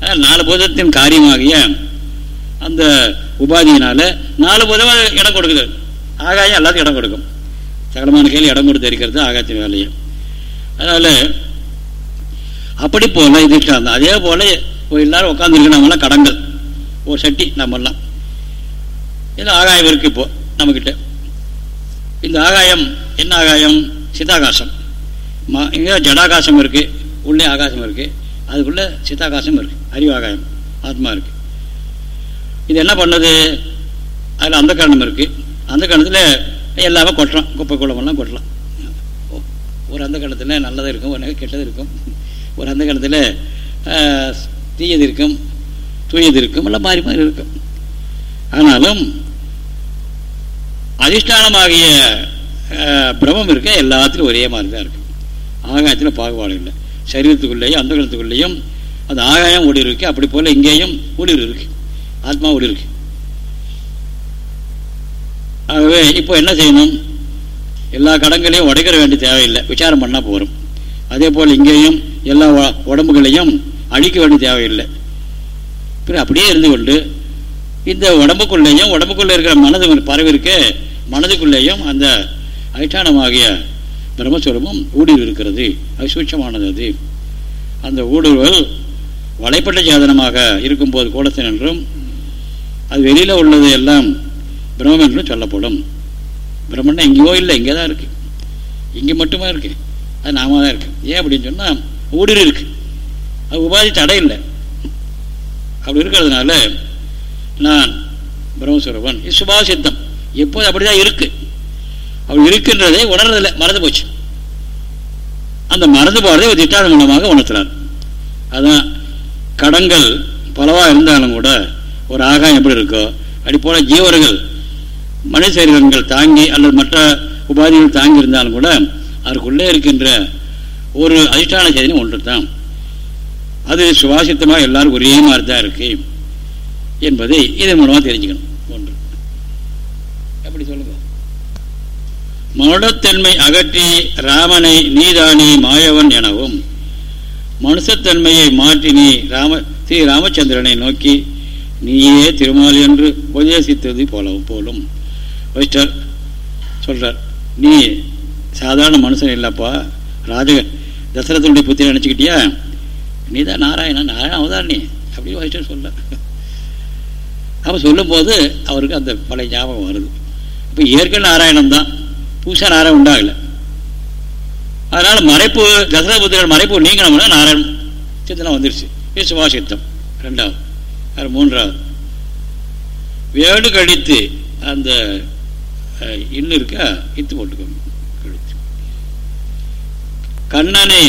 அதனால் நாலு பூதத்தின் காரியமாகிய அந்த உபாதியினால் நாலு பொதுவாக இடம் கொடுக்குது. ஆகாயம் எல்லாத்துக்கும் இடம் கொடுக்கும். சகலமான கையில் இடம் கொடுத்து இருக்கிறது ஆகாயத்தின் வேலையை. அதனால் அப்படி போல இது அதே போல் எல்லாரும் உட்காந்துருக்கவங்களாம் கடங்கள் ஒரு சட்டி நம்மெல்லாம். இது ஆகாயம் இருக்கு இப்போ நம்மக்கிட்ட இந்த ஆகாயம் என்ன ஆகாயம்? சிதாகாசம். இங்கே ஜடாகாசம் இருக்கு. உள்ளே ஆகாசம் இருக்கு. அதுக்குள்ள சிதாகாசம் இருக்கு. அறிவு ஆகாயம் ஆத்மா இருக்கு. இது என்ன பண்ணுது? அதில் அந்த கரணம் இருக்கு. அந்த கணத்தில் எல்லாமே கொட்டலாம் குப்பை குளமெல்லாம் கொட்டலாம். ஒரு அந்த கணத்தில் நல்லது இருக்கும் ஒரு கெட்டது இருக்கும். ஒரு அந்த கணத்தில் தீயது இருக்கும் தூயது இருக்கும் எல்லாம் மாறி மாறி இருக்கும். ஆனாலும் அதிஷ்டானமாகிய பிரமம் இருக்க எல்லாத்துலையும் ஒரே மாதிரி தான் இருக்கும் ஆகாயத்தில் பாகுபாடு இல்லை. சரீரத்துக்குள்ளேயும் அந்த காலத்துக்குள்ளேயும் அந்த ஆகாயம் ஓடி இருக்கு அப்படி போல் இங்கேயும் ஊழிர் ஆத்மா ஓடி இருக்கு. ஆகவே இப்போ என்ன செய்யணும்? எல்லா கடங்களையும் உடைக்கிற வேண்டிய தேவையில்லை. விசாரம் பண்ணால் போகிறோம் அதே போல் இங்கேயும் எல்லா உடம்புகளையும் அழிக்க வேண்டிய தேவையில்லை. பிறகு அப்படியே இருந்து கொண்டு இந்த உடம்புக்குள்ளேயும் உடம்புக்குள்ளே இருக்கிற மனது பறவிருக்க மனதுக்குள்ளேயும் அந்த அதிஷ்டானமாகிய பிரம்மஸ்வரமும் ஊடுருவி இருக்கிறது அது சூட்சமானது அது. அந்த ஊடுருவல் வலைப்பட்ட சாதனமாக இருக்கும்போது கூடத்தின் என்றும் அது வெளியில் உள்ளது எல்லாம் பிரம்மம் என்று சொல்லப்படும். பிரம்மன்னா எங்கேயோ இல்லை இங்கே தான் இருக்குது இங்கே மட்டுமா இருக்குது அது நாம தான் இருக்குது ஏன் அப்படின்னு சொன்னால் ஊடுருவி இருக்குது அது உபாதி தடை இல்லை. அப்படி இருக்கிறதுனால நான் பிரம்மஸ்வரவன் இது சுபாசித்தம். எப்போது அப்படிதான் இருக்குது அப்படி இருக்குன்றதே உணர்றதில்லை. மறந்து போச்சு. அந்த மறந்து போறதை ஒரு திட்டாத மூலமாக உணர்த்துறார். அதான் கடங்கள் பலவாக இருந்தாலும் கூட ஒரு ஆகாயம் எப்படி இருக்கோ அப்படி போல ஜீவர்கள் மனித சரீரங்கள் தாங்கி அல்லது மற்ற உபாதிகள் தாங்கி இருந்தாலும் கூட அதற்குள்ளே இருக்கின்ற ஒரு அதிஷ்டான செய்தி ஒன்று தான் அது சுவாசித்தமாக எல்லாரும் ஒரே மாதிரி தான் இருக்கு என்பதை இதன் மூலமாக தெரிஞ்சுக்கணும். ஒன்று. எப்படி சொல்லுங்க? மனுடத்தன்மை அகற்றி ராமனை நீதானி மாயவன் எனவும் மனுஷத்தன்மையை மாற்றி நீ ராம ஸ்ரீ ராமச்சந்திரனை நோக்கி நீயே திருமால் என்று உபதேசித்தது போலவும் போலும். வைஸ்டர் சொல்கிறார் நீ சாதாரண மனுஷன் இல்லைப்பா. ராஜகன் தசரதனுடைய புத்திரை நினச்சிக்கிட்டியா? நீ தான் நாராயணன் நாராயண நீ அப்படின்னு வைஸ்டர் சொல்ல அப்போ சொல்லும்போது அவருக்கு அந்த பழைய ஞாபகம் வருது. இப்போ ஏற்கனவே நாராயணன் தான். புதுசாக நாராயணம் உண்டாகலை. அதனால் மறைப்பு தசரத புத்திரன் மறைப்பு நீங்கினோம்னா நாராயணன் சித்தனம் வந்துருச்சு. இது சுபாசித்தம் ரெண்டாவது. அது மூன்றாவது. வேடு கழித்து அந்த இன்னும் இருக்கா? இத்து போட்டுக்கோங்க. கழித்து கண்ணனை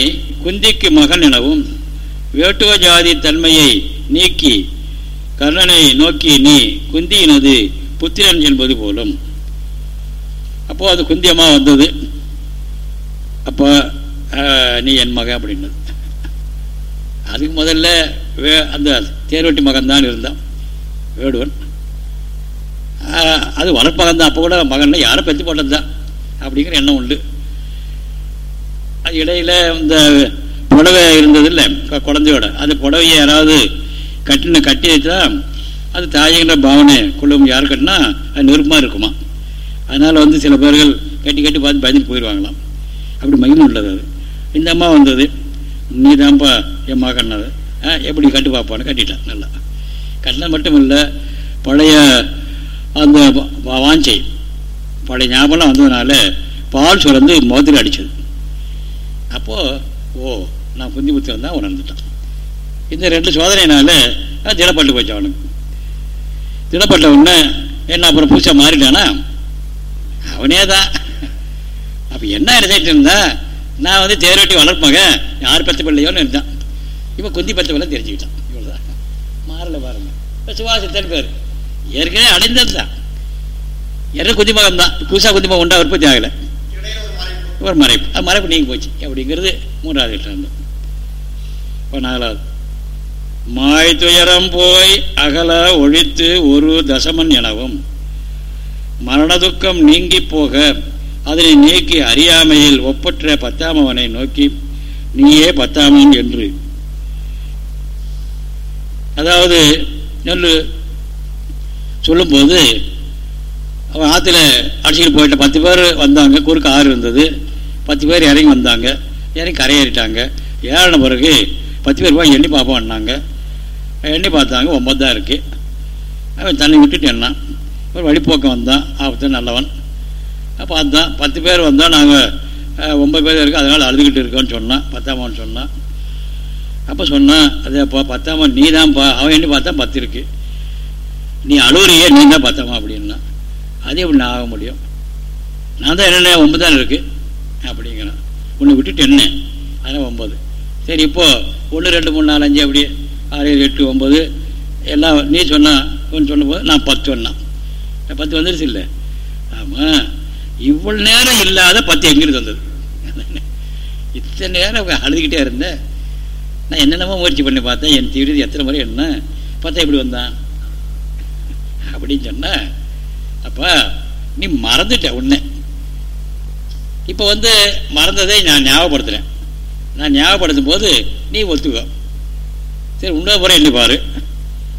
குந்திக்கு மகன் எனவும் வேட்டுவ ஜாதி தன்மையை நீக்கி கர்ணனை நோக்கி நீ குந்தியினது புத்திரன் என்பது போலும். அப்போ அது குந்தியமா வந்தது. அப்போ நீ என் மகன் அப்படின்னது. அதுக்கு முதல்ல வே அந்த தேர்வட்டி மகன் தான் இருந்தான். வேடுவன். அது வளர்ப்பகன் தான் அப்போ கூட மகன் யாரை பெற்று போட்டது தான் அப்படிங்கிற எண்ணம் உண்டு. அது இடையில இந்த புடவை இருந்தது இல்லை குழந்தையோட. அந்த புடவையை யாராவது கட்டின கட்டி வச்சா அது தாயங்கிற பாவனை குழுவும் யார் கட்டினா அது நெருப்பமாக இருக்குமா? அதனால் வந்து சில பேர்கள் கட்டி கட்டி பார்த்து பயந்துட்டு போயிடுவாங்களாம் அப்படி மகிமை உள்ளது அது. இந்த அம்மா வந்தது. நீ தான்ப்பா என் கண்ணது எப்படி கட்டு பார்ப்பான்னு கட்டிட்டான் நல்லா. கட்டினா மட்டும் இல்லை பழைய அந்த வாஞ்சை பழைய ஞாபகம் வந்ததுனால பால் சுரந்து முகத்தில் அடிச்சது. அப்போது ஓ நான் குந்தி புத்தகம் தான் உணர்ந்துட்டான். இந்த ரெண்டு சோதனையினால திடப்பட்டு போச்சு அவனுக்கு. திடப்பட்ட உடனே என்ன அப்புறம் புதுசாக மாறிட்டானா? அவனே தான். அப்போ என்ன நினைச்சிட்டு இருந்தா? நான் வந்து தேரோட்டி வளர்ப்பங்க யார் பத்து பிள்ளையோன்னு இருந்தான். இப்போ குந்தி பத்து தெரிஞ்சுக்கிட்டான். இவ்வளோதான் மாறல பாருங்க. சுவாசத்தன் பேர். ஏற்கனவே அடைந்தது தான். என்ன குந்திமகம் தான்? புதுசாக குந்திமகம் உண்டா உற்பத்தி ஆகலை ஒரு மறைப்பு. அது மறைப்பு நீங்கள் போச்சு. அப்படிங்கிறது மூன்றாவது கிட்ட இப்போ நாலாவது. மாய் துயரம் போய் அகல ஒழித்து ஒரு தசமன் எனவும் மரண துக்கம் நீங்கி போக அதனை நீக்கி அறியாமையில் ஒப்பற்ற பத்தாமவனை நோக்கி நீயே பத்தாமன் என்று அதாவது நெல் சொல்லும்போது அவன் ஆற்றுல அடிச்சுக்கிட்டு போயிட்ட பத்து பேர் வந்தாங்க குறுக்கு ஆறு இருந்தது. பத்து பேர் இறங்கி வந்தாங்க இறங்கி கரையேறிட்டாங்க. ஏறின பிறகு பத்து பேர் போய் எண்ணி பார்ப்போம்னாங்க எண்ணி பார்த்தாங்க ஒம்பது தான் இருக்குது அவன் தண்ணி விட்டுட்டு எண்ணான். ஒரு வழிப்போக்கம் வந்தான் ஆபத்து நல்லவன். பார்த்தான் பத்து பேர் வந்தால் நாங்கள் ஒம்பது பேர் இருக்குது அதனால் அழுதுகிட்டு இருக்கோன்னு சொன்னான் பத்தாமான்னு சொன்னான். அப்போ சொன்னான் அப்போ பத்தாமா நீ தான்ப்பா அவன் என்ன பார்த்தா பத்து இருக்கு. நீ அழுகுறியே நீ தான் பத்தாமா? அப்படின்னா. அதே எப்படி நான் ஆக முடியும்? நான் தான் என்னென்ன ஒன்பது தான் இருக்குது அப்படிங்கிறான். ஒன்று விட்டுட்டு என்ன? அதனால் ஒம்பது சரி இப்போது ஒன்று ரெண்டு மூணு நாலு அஞ்சு அப்படி. ஆறு ஏழு எட்டு ஒம்பது எல்லாம் நீ சொன்னால் ஒன்று சொன்னபோது நான் பத்து சொன்னான். பத்து வந்துருச்சு இல்லை? ஆமாம் இவ்வளோ நேரம் இல்லாத பத்து எங்கிருந்து வந்தது? இத்தனை நேரம் அழுதுகிட்டே இருந்தேன் நான் என்னென்னமோ முயற்சி பண்ணி பார்த்தேன். என் தீவிரது எத்தனை முறை என்ன? பார்த்தா எப்படி வந்தான்? அப்படின்னு சொன்ன அப்போ நீ மறந்துட்ட உன்னை. இப்போ வந்து மறந்ததை நான் ஞாபகப்படுத்துகிறேன் நான் ஞாபகப்படுத்தும் போது நீ ஒத்துக்கோ. சரி உண்டா போகிற எண்ணி பாரு.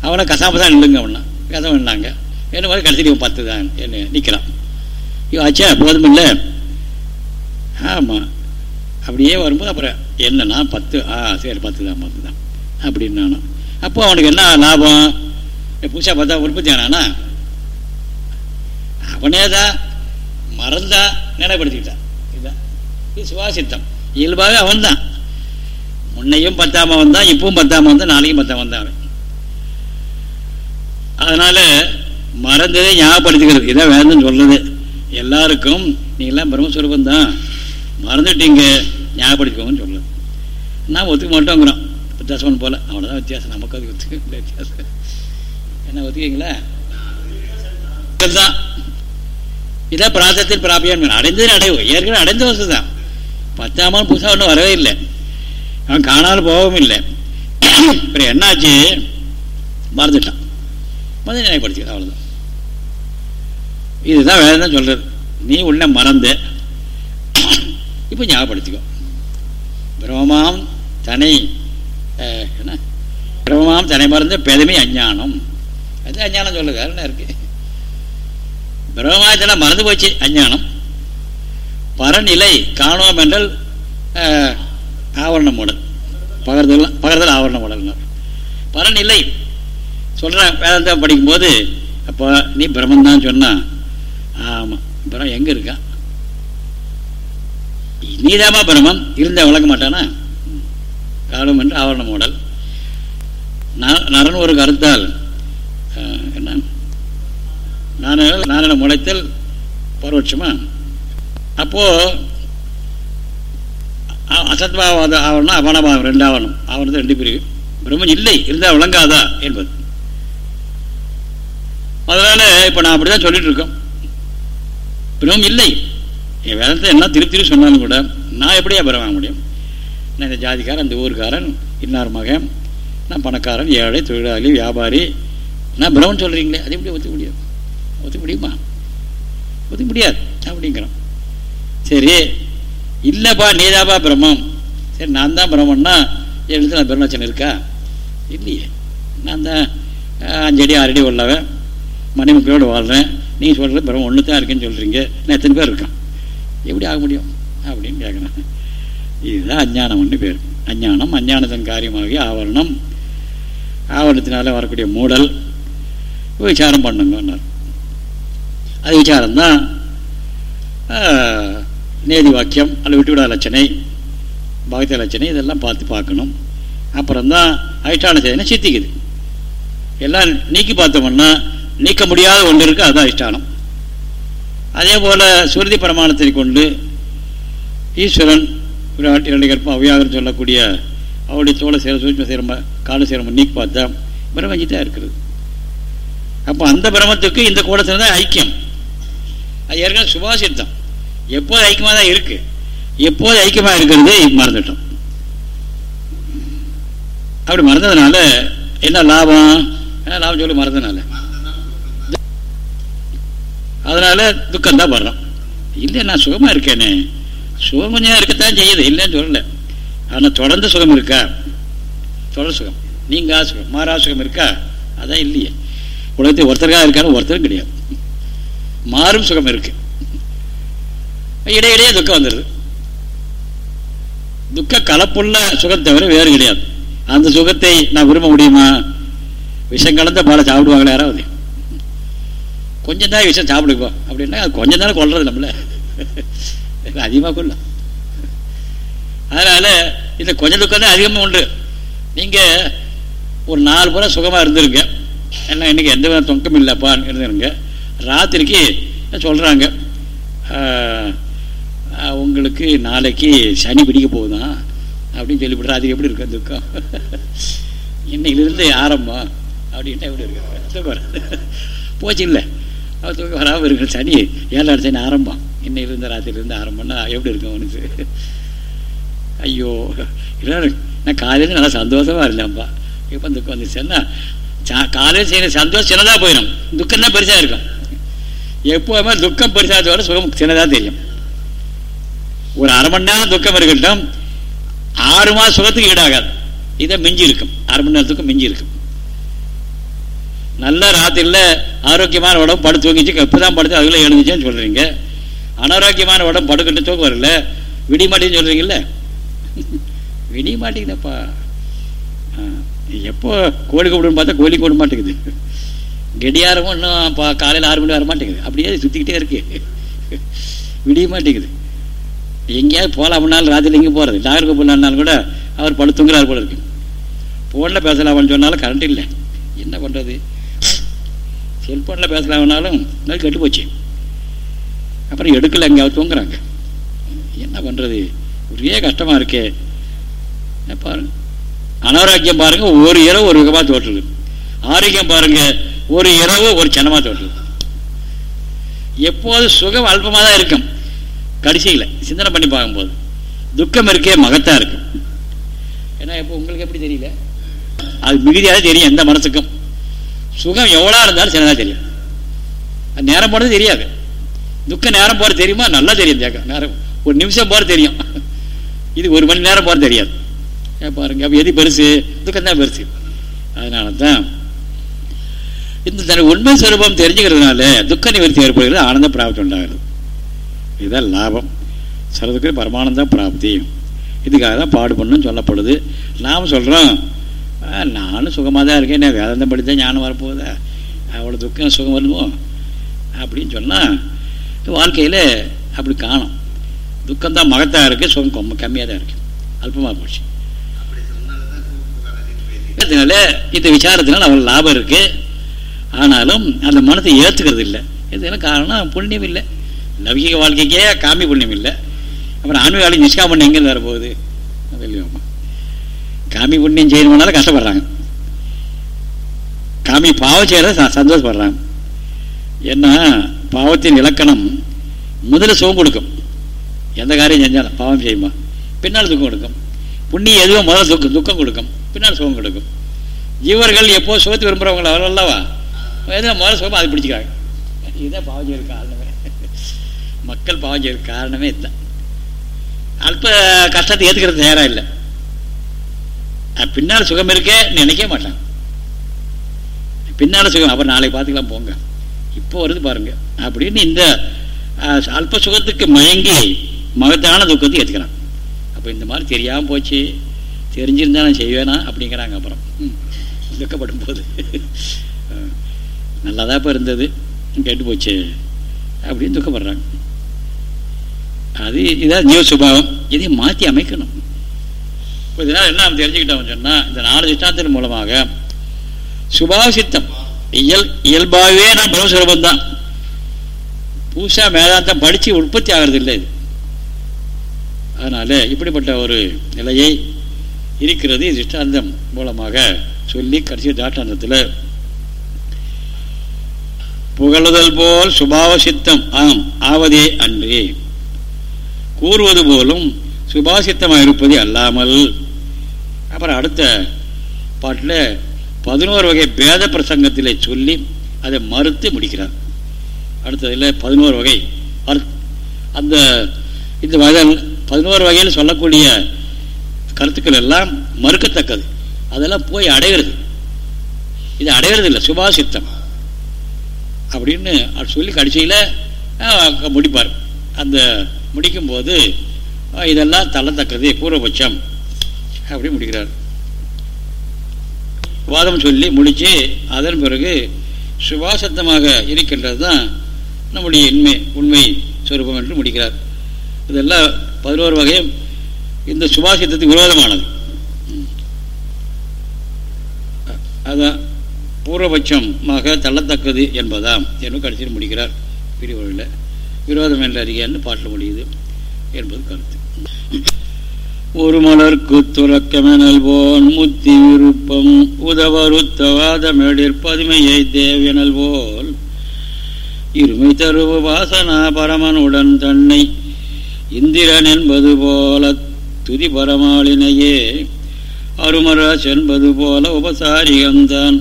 அவனை கசாப்பு தான் இல்லைங்க அவனா. கசாம என்னாங்க என்ன மாதிரி கடைசி பார்த்து தான். என்ன நிற்கிறான் ஐயோ ஆச்சா போதுமில்ல. ஆமாம் அப்படியே வரும்போது அப்புறம் என்னன்னா பத்து ஆ சரி பத்து தான் பத்து தான் அப்படின்னு நானும் அப்போ அவனுக்கு என்ன லாபம்? புதுசாக பார்த்தா உற்பத்தி ஆனானா? அவனே தான் மறந்தா நினைப்படுத்திக்கிட்டான் இதுதான். இது சுவாசித்தம். இயல்பாகவே அவன் தான் முன்னையும் பத்தாம வந்தான் இப்பவும் பத்தாம வந்தான் நாளைக்கும் பத்தாம வந்தான் அவன். அதனால மறந்ததே ஞாபகப்படுத்திக்கிறது. இதான் வேணும்னு சொல்றது. எல்லாருக்கும் நீங்களாம் பிரம்மஸ்வரூபம் தான் மறந்துட்டீங்க. ஞாபகப்படுத்திக்கோங்கன்னு சொல்லுது. நாம் ஒத்துக்க மாட்டோங்கிறோம் தசமன் போல. அவ்வளோதான் வித்தியாசம். நமக்கு அது ஒத்துக்க வித்தியாசம். என்ன ஒத்துக்கீங்களா? தான் இதான் பிராசத்தில் பிராபியம் அடைந்தது அடைவு ஏற்கனவே அடைந்த வசதி தான் பத்தாமல் புதுசாக ஒன்றும் வரவே இல்லை. அவன் காணாலும் போகவும் இல்லை. அப்புறம் என்னாச்சு? மறந்துட்டான். மறந்து நினைப்படுத்திக்கிறது அவ்வளோதான் இதுதான் வேறு தான் சொல்கிறது நீ உன்னை மறந்து இப்போ ஞாபகப்படுத்திக்கோ பிரமமாம் தனை என்ன பிரமமாம் தனை மறந்த பெருமை அஞ்ஞானம் அது அஞ்ஞானம் சொல்லுது என்ன இருக்கு பிரம்மமாயத்தெல்லாம் மறந்து போச்சு அஞ்ஞானம் பரநிலை காணோம் என்றால் ஆவரண மூடல் பகர்தல் பகர்தல் ஆவரண மூடல் பரநிலை சொல்கிறேன் வேதாந்தம் படிக்கும்போது அப்போ நீ பிரம்மந்தான் சொன்னால் ஆமாம் பிரம் எங்கே இருக்கா நீதாமா பிரம்மம் இருந்தால் விளக்க மாட்டானா? காலம் என்று ஆவரண மூடல். நரன் ஒரு கருத்தால் என்ன? நான நாராயண முளைத்தல் பரோட்சமா அப்போது அசத்பாவாத ஆவரணம் அபனபாவம் ரெண்டு ஆவரணம். ஆவரணத்தை ரெண்டு பிரிவு. பிரம்மன் இல்லை இருந்தால் விளங்காதா என்பது. அதனால் இப்போ நான் அப்படி தான் சொல்லிட்டு இருக்கோம். பிரம்மம் இல்லை. என் வேதத்தை என்ன திருப்பி திருப்பி சொன்னாலும் கூட நான் எப்படியா பெற வாங்க முடியும்? நான் இந்த ஜாதிக்காரன் இந்த ஊருக்காரன் இன்னார் மகன் நான் பணக்காரன் ஏழை தொழிலாளி வியாபாரி. நான் பிரமன் சொல்கிறீங்களே அது எப்படி ஒத்துக்க முடியும்? ஒத்துக்க முடியுமா? ஒத்துக்க முடியாது அப்படிங்கிறான். சரி இல்லைப்பா நீதாப்பா பிரம்மம். சரி நான் தான் பிரம்மன்னா எழுத்து நான் பிரம்மச்சன் இருக்கா? இல்லையே. நான் தான் அஞ்சடி ஆறடி உள்ளவன் மணிமுக்கையோடு வாழ்கிறேன் நீங்கள் சொல்கிறது பிரம்மம் ஒன்று தான் இருக்குன்னு சொல்கிறீங்க நான் எத்தனை பேர் இருக்கான்? எப்படி ஆக முடியும்? அப்படின்னு கேட்குறேன். இதுதான் அஞ்ஞானம் ஒன்று பேர். அஞ்ஞானம் அஞ்ஞானத்தின் காரியமாகி ஆவரணம். ஆவரணத்தினால வரக்கூடிய மூடல். விசாரம் பண்ணுங்கன்னார் அது விசாரம் தான் நேதி வாக்கியம் அல்ல விட்டுவிடா லட்சணை பகத்த லட்சணை இதெல்லாம் பார்த்து பார்க்கணும். அப்புறம்தான் அதிஷ்டான சேதனை சித்திக்குது. எல்லாம் நீக்கி பார்த்தோம்னா நீக்க முடியாத ஒன்று இருக்குது அதுதான் அதிஷ்டானம். அதே போல் சுருதி பிரமாணத்தை கொண்டு ஈஸ்வரன் விராட் இரண்டு கற்பம் அவ்யாகரம் சொல்லக்கூடிய அவருடைய தோலை சேர சூட்ச சிரம கால சிரமம் நீக்கி பார்த்தா பிரம்மஞ்சி இருக்கிறது. அப்போ அந்த பிரமத்துக்கு இந்த கோலத்தில் தான் ஐக்கியம். அது ஏற்கனவே சுபாசித்தம் எப்போது ஐக்கியமாக தான் இருக்கு? எப்போது ஐக்கியமாக இருக்கிறது மறந்துட்டோம். அப்படி மறந்ததுனால என்ன லாபம்? என்ன லாபம் சொல்லி மறந்ததுனால. அதனால துக்கம் தான் வர்றோம் இல்லை நான் சுகமாக இருக்கேனே. சுகம் கொஞ்சம் இருக்கத்தான் செய்யுது இல்லைன்னு சொல்லல. ஆனால் தொடர்ந்து சுகம் இருக்கா? தொடர் சுகம். நீங்க சுகம் மாறா சுகம் இருக்கா? அதான் இல்லையே. உலகத்தை ஒருத்தருக்காக இருக்கான்னு ஒருத்தரும் கிடையாது. மாறும் சுகம் இருக்கு. இடையிடையே துக்கம் வந்துடுது துக்க கலப்புள்ள சுகம் தவிர வேறு கிடையாது. அந்த சுகத்தை நான் விரும்ப முடியுமா? விஷம் கலந்த பாலை சாப்பிடுவாங்களே யாராவது? கொஞ்சம் தான் விஷம் சாப்பிடுப்பா அப்படின்னா அது கொஞ்சம் தானே கொள்றது நம்மள. அதிகமாக கொள்ள அதனால இந்த கொஞ்சம் துக்கம் தான் அதிகமாக உண்டு. நீங்கள் ஒரு நாலு புற சுகமாக இருந்திருங்க. ஏன்னா இன்னைக்கு எந்த வித தொங்கம் இல்லைப்பான்னு இருந்துருங்க. ராத்திரிக்கு சொல்கிறாங்க உங்களுக்கு நாளைக்கு சனி பிடிக்க போகுதான் அப்படின்னு சொல்லிவிடுற ராத்திரி எப்படி இருக்கு துக்கம்? இன்னைக்கிலிருந்து ஆரம்பம். அப்படின்ட்டு எப்படி இருக்கு? போச்சு இல்லை? அவர் தூக்கம் வராமல் இருக்கிற சனி ஏழாடு சனி ஆரம்பம். இன்னையிலிருந்து ராத்திரிலேருந்து ஆரம்பம்னா எப்படி இருக்கும் அவனுக்கு? ஐயோ இல்லை நான் காலையில் நல்லா சந்தோஷமாக இருந்தேன்ப்பா. இப்போ துக்கம் வந்துச்சுன்னா காலையில் செய்யற சந்தோஷம் சின்னதாக போயிடும். துக்கம் தான் பெருசாக இருக்கும். எப்போவுமே துக்கம் பெருசாக சுகம் சின்னதாக தெரியும். ஒரு அரை மணி நேரம் துக்கம் இருக்கட்டும். ஆறு மாதம் சுகத்துக்கு ஈடாகாது. இதை மிஞ்சி இருக்கும். அரை மணி நேரத்துக்கும் மிஞ்சி இருக்கும். நல்ல ராத்திரியில் ஆரோக்கியமான உடம்பு படுத்து தூங்கிச்சு. இப்போ தான் படுத்து அதுக்குள்ள எழுந்துச்சுன்னு சொல்கிறீங்க அனாரோக்கியமான உடம்பு படுக்கிட்டு தூக்கம் வரல. விடிய மாட்டேன்னு சொல்கிறீங்கல்ல விடிய மாட்டேங்குதப்பா. எப்போ கோழி கூப்பிடுன்னு பார்த்தா கோழி கூட மாட்டேங்குது. கெடியாரமும் இன்னும் பா காலையில் ஆறு மணி வர மாட்டேங்குது. அப்படியே சுற்றிக்கிட்டே இருக்கு. விடிய மாட்டேங்குது. எங்கேயாவது போகலாம்னாலும் ராத்திரி எங்கேயும் போகிறது டாக்டருக்கு போகலான்னாலும் கூட அவர் படுத்துங்கிறார் போல இருக்கு. ஃபோனில் பேசலாம்னு சொன்னாலும் கரண்ட் இல்லை. என்ன பண்ணுறது செல்ஃபோனில் பேசலாம்னாலும் அது கெட்டு போச்சு அப்புறம் எடுக்கலை எங்கேயாவது தூங்குறாங்க. என்ன பண்ணுறது ஒரே கஷ்டமாக இருக்கே. பாருங்க. அனாரோக்கியம் பாருங்க ஒரு இரவு ஒரு விதமாக தோற்றுது. ஆரோக்கியம் பாருங்கள் ஒரு இரவு ஒரு சனமாக தோற்றுது. எப்போது சுகம் அல்பமாக தான் இருக்கும். கடைசியில் சிந்தனை பண்ணி பார்க்கும்போது. துக்கம் இருக்கே மகத்தான் இருக்கும். ஏன்னா இப்போ உங்களுக்கு எப்படி தெரியல? அது மிகுதியாக தெரியும் எந்த மனசுக்கும். சுகம் எவ்வளோ இருந்தாலும் சின்னதாக தெரியும். அது நேரம் போனது தெரியாது. துக்கம் நேரம் போகிறது தெரியுமா? நல்லா தெரியும் தேக்கம் நேரம் ஒரு நிமிஷம் போகிறது தெரியும். இது ஒரு மணி நேரம் போகிறது தெரியாது. ஏன் பாருங்க அப்போ எது பெருசு? துக்கம் தான் பெருசு. அதனால தான் இந்த தன் உண்மை சுரூபம் தெரிஞ்சுக்கிறதுனால துக்க நிவர்த்தி ஏற்படுகிறது ஆனந்த பிராப்தி உண்டாகிறது. இதுதான் லாபம். சிலதுக்கு பரமானந்த பிராப்தி. இதுக்காக தான் பாடுபடணும்னு சொல்லப்படுது. நாம் சொல்கிறோம் நானும் சுகமாக தான் இருக்கேன். நான் வேதாந்தம் படித்தா ஞானம் வரப்போகுதா? அவ்வளோ துக்கம் சுகம் வருமோ? அப்படின்னு சொன்னால் வாழ்க்கையில் அப்படி காணும். துக்கம்தான் மகத்தாக இருக்குது சுகம் கொம்ப கம்மியாக தான் இருக்குது அல்பமாக போச்சு. அதனால இந்த விசாரத்தினால் அவ்வளோ லாபம் இருக்குது ஆனாலும் அந்த மனத்தை ஏற்றுக்கிறது இல்லை. இதுக்கு காரணம்? புண்ணியம் இல்லை. லௌகிக வாழ்க்கைக்கே காமி புண்ணியம் இல்லை. அப்புறம் ஆன்மீக வாழ்க்கை நிஷ்காமண்ணம் பண்ண எங்கே வரப்போகுது? காமி புண்ணியம் செய்யணும்னாலும் கஷ்டப்படுறாங்க. காமி பாவம் செய்கிறத சந்தோஷப்படுறாங்க. ஏன்னா பாவத்தின் இலக்கணம் முதல்ல சுகம் கொடுக்கும். எந்த காரியம் செஞ்சாலும் பாவம் செய்யுமா? பின்னால் துக்கம் கொடுக்கும். புண்ணியம் எதுவும் முதல்ல துக்கம் துக்கம் கொடுக்கும். பின்னால் சுகம் கொடுக்கும். ஜீவர்கள் எப்போ சுகத்து விரும்புகிறவங்கள அல்லவா? எதுவும் முதல்ல சுகமாக அதை பிடிச்சிக்கிறாங்க. இதுதான் பாவம் செய்கிற காரணமே. மக்கள் பாவம் செய்கிற காரணமே இதுதான். அல்ப கஷ்டத்தை ஏற்றுக்கிறது தயாராக இல்லை. பின்னால் சுகம் இருக்கே நினைக்க மாட்டாங்க பின்னால் சுகம் அப்புறம் நாளைக்கு பார்த்துக்கலாம் போங்க. இப்போ வருது பாருங்க. அப்படின்னு இந்த அல்ப சுகத்துக்கு மயங்கி மகத்தான துக்கத்தை ஏற்றுக்கிறான் அப்போ இந்த மாதிரி தெரியாமல் போச்சு. தெரிஞ்சிருந்தா நான் செய்வேனா? அப்படிங்கிறாங்க அப்புறம். துக்கப்படும் போது நல்லதாக இப்போ இருந்தது. கெட்டு போச்சு. அப்படின்னு துக்கப்படுறாங்க. அது இதான் ஜீவ சுபாவம் இதையும் மாற்றி அமைக்கணும். இப்போ இதனால் என்ன நம்ம தெரிஞ்சுக்கிட்டோம் சொன்னால் இந்த நாலு சிஷ்டாந்தின் மூலமாக சுபாவசித்தம் இயல் இயல்பாகவே நான் பிரம்மஸ்வரூபம் தான். பூசா மேதாந்தம் படித்து உற்பத்தி ஆகிறது இல்லை இது. அதனால் இப்படிப்பட்ட ஒரு நிலையை இருக்கிறது திஷ்டாந்தம் மூலமாக சொல்லி கடைசி தாட்டாந்தத்தில். புகழுதல் போல் சுபாவ சித்தம் ஆம் ஆவதே அன்றே. கூறுவது போலும் சுபாசித்தமாக இருப்பது அல்லாமல். அப்புறம் அடுத்த பாட்டில் பதினோரு வகை பேத பிரசங்கத்தில் சொல்லி அதை மறுத்து முடிக்கிறார். அடுத்ததில் பதினோரு வகை அந்த இந்த வகையில் பதினோரு வகையில் சொல்லக்கூடிய கருத்துக்கள் எல்லாம் மறுக்கத்தக்கது. அதெல்லாம் போய் அடைகிறது. இது அடைகிறது இல்லை சுபாசித்தம் அப்படின்னு சொல்லி கடைசியில் முடிப்பார். அந்த முடிக்கும்போது இதெல்லாம் தள்ளத்தக்கது. பூர்வபட்சம் அப்படி முடிக்கிறார். வாதம் சொல்லி முடித்து அதன் பிறகு சுபாசத்தமாக இருக்கின்றது தான் நம்முடைய இன்மை உண்மை சுரூபம் என்று முடிக்கிறார். இதெல்லாம் பதினோரு வகையும் இந்த சுபாசித்தத்துக்கு விரோதமானது. அதான் பூர்வபட்சமாக தள்ளத்தக்கது என்பதாம் என்று கடைசியில் முடிக்கிறார். பிரிவுகளில் விரோதம் என்ற அறிகைன்னு பாட்டில் முடியுது என்பது கருத்து. ஒரு மலர்க்கு துறக்கமெனல்வோன் முத்தி விருப்பம் உதவருத்தவாத மேடிற் பதுமையை தேவியனல் போல் இருமை தருவு வாசனா பரமனுடன் தன்னை இந்திரன் என்பது போல துதி பரமாளினையே. அருமராஜ் என்பது போல உபசாரிகந்தான்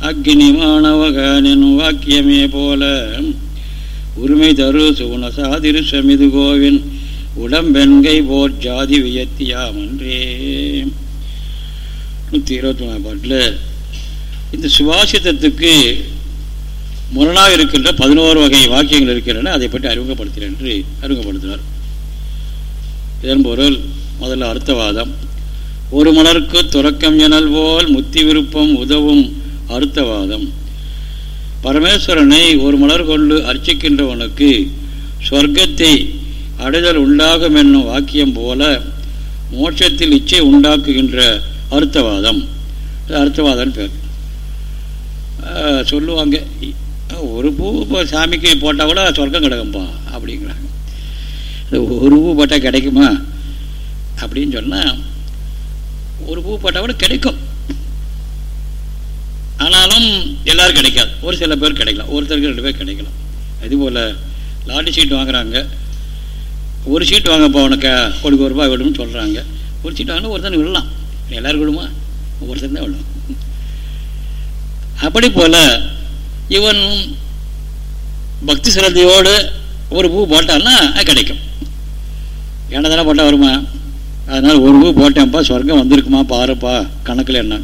அக்னி மாணவகனின் வாக்கியமே போல. உரிமை தரு சுகுணசாதிரு சமிது கோவின் உடம்பெண்கை போர் ஜாதி வியத்தியாமன்றே நூற்றி இருபத்தி மூணாம் பாட்டில் இந்த சுபாசித்தத்துக்கு முரணாக இருக்கின்ற பதினோரு வகை வாக்கியங்கள் இருக்கின்றன அதை பற்றி அறிமுகப்படுத்துகிறேன் என்று அறிமுகப்படுத்தினார் இதன் பொருள் முதல்ல அர்த்தவாதம் ஒரு மலருக்கு துறக்கம் எனல் போல் முத்தி விருப்பம் உதவும் அர்த்தவாதம் பரமேஸ்வரனை ஒரு மலர் கொண்டு அர்ச்சிக்கின்றவனுக்கு சொர்க்கத்தை அடைதல் உண்டாகும் என்னும் வாக்கியம் போல மோட்சத்தில் இச்சை உண்டாக்குகின்ற அர்த்தவாதம். அர்த்தவாதம் பேர். சொல்லுவாங்க ஒரு பூ இப்போ சாமிக்கு போட்டால் கூட சொர்க்கம் கிடக்கும்பா அப்படிங்கிறாங்க. ஒரு பூ போட்டால் கிடைக்குமா? அப்படின்னு சொன்னால் ஒரு பூ போட்டால் கூட கிடைக்கும். ஆனாலும் எல்லோரும் கிடைக்காது. ஒரு சில பேர் கிடைக்கலாம். ஒருத்தருக்கு ரெண்டு பேர் கிடைக்கலாம். அதுபோல் லாட்டி சீட் வாங்குறாங்க. ஒரு சீட் வாங்கப்போ உனக்கு. கோடிக்கு ஒரு ரூபாய் விடும்னு சொல்கிறாங்க ஒரு சீட் வாங்கினா ஒருத்தன் விடலாம். எல்லோரும் விடுமா? ஒருத்தன் தான் விடும் அப்படி போல இவன் பக்தி சிரத்தையோடு ஒரு பூ போட்டான்னா அது கிடைக்கும். என்ன தானே போட்டால் வருமா? அதனால் ஒரு பூ போட்டேன்ப்பா சொர்க்கம் வந்திருக்குமா பாருப்பா கணக்கில் என்ன?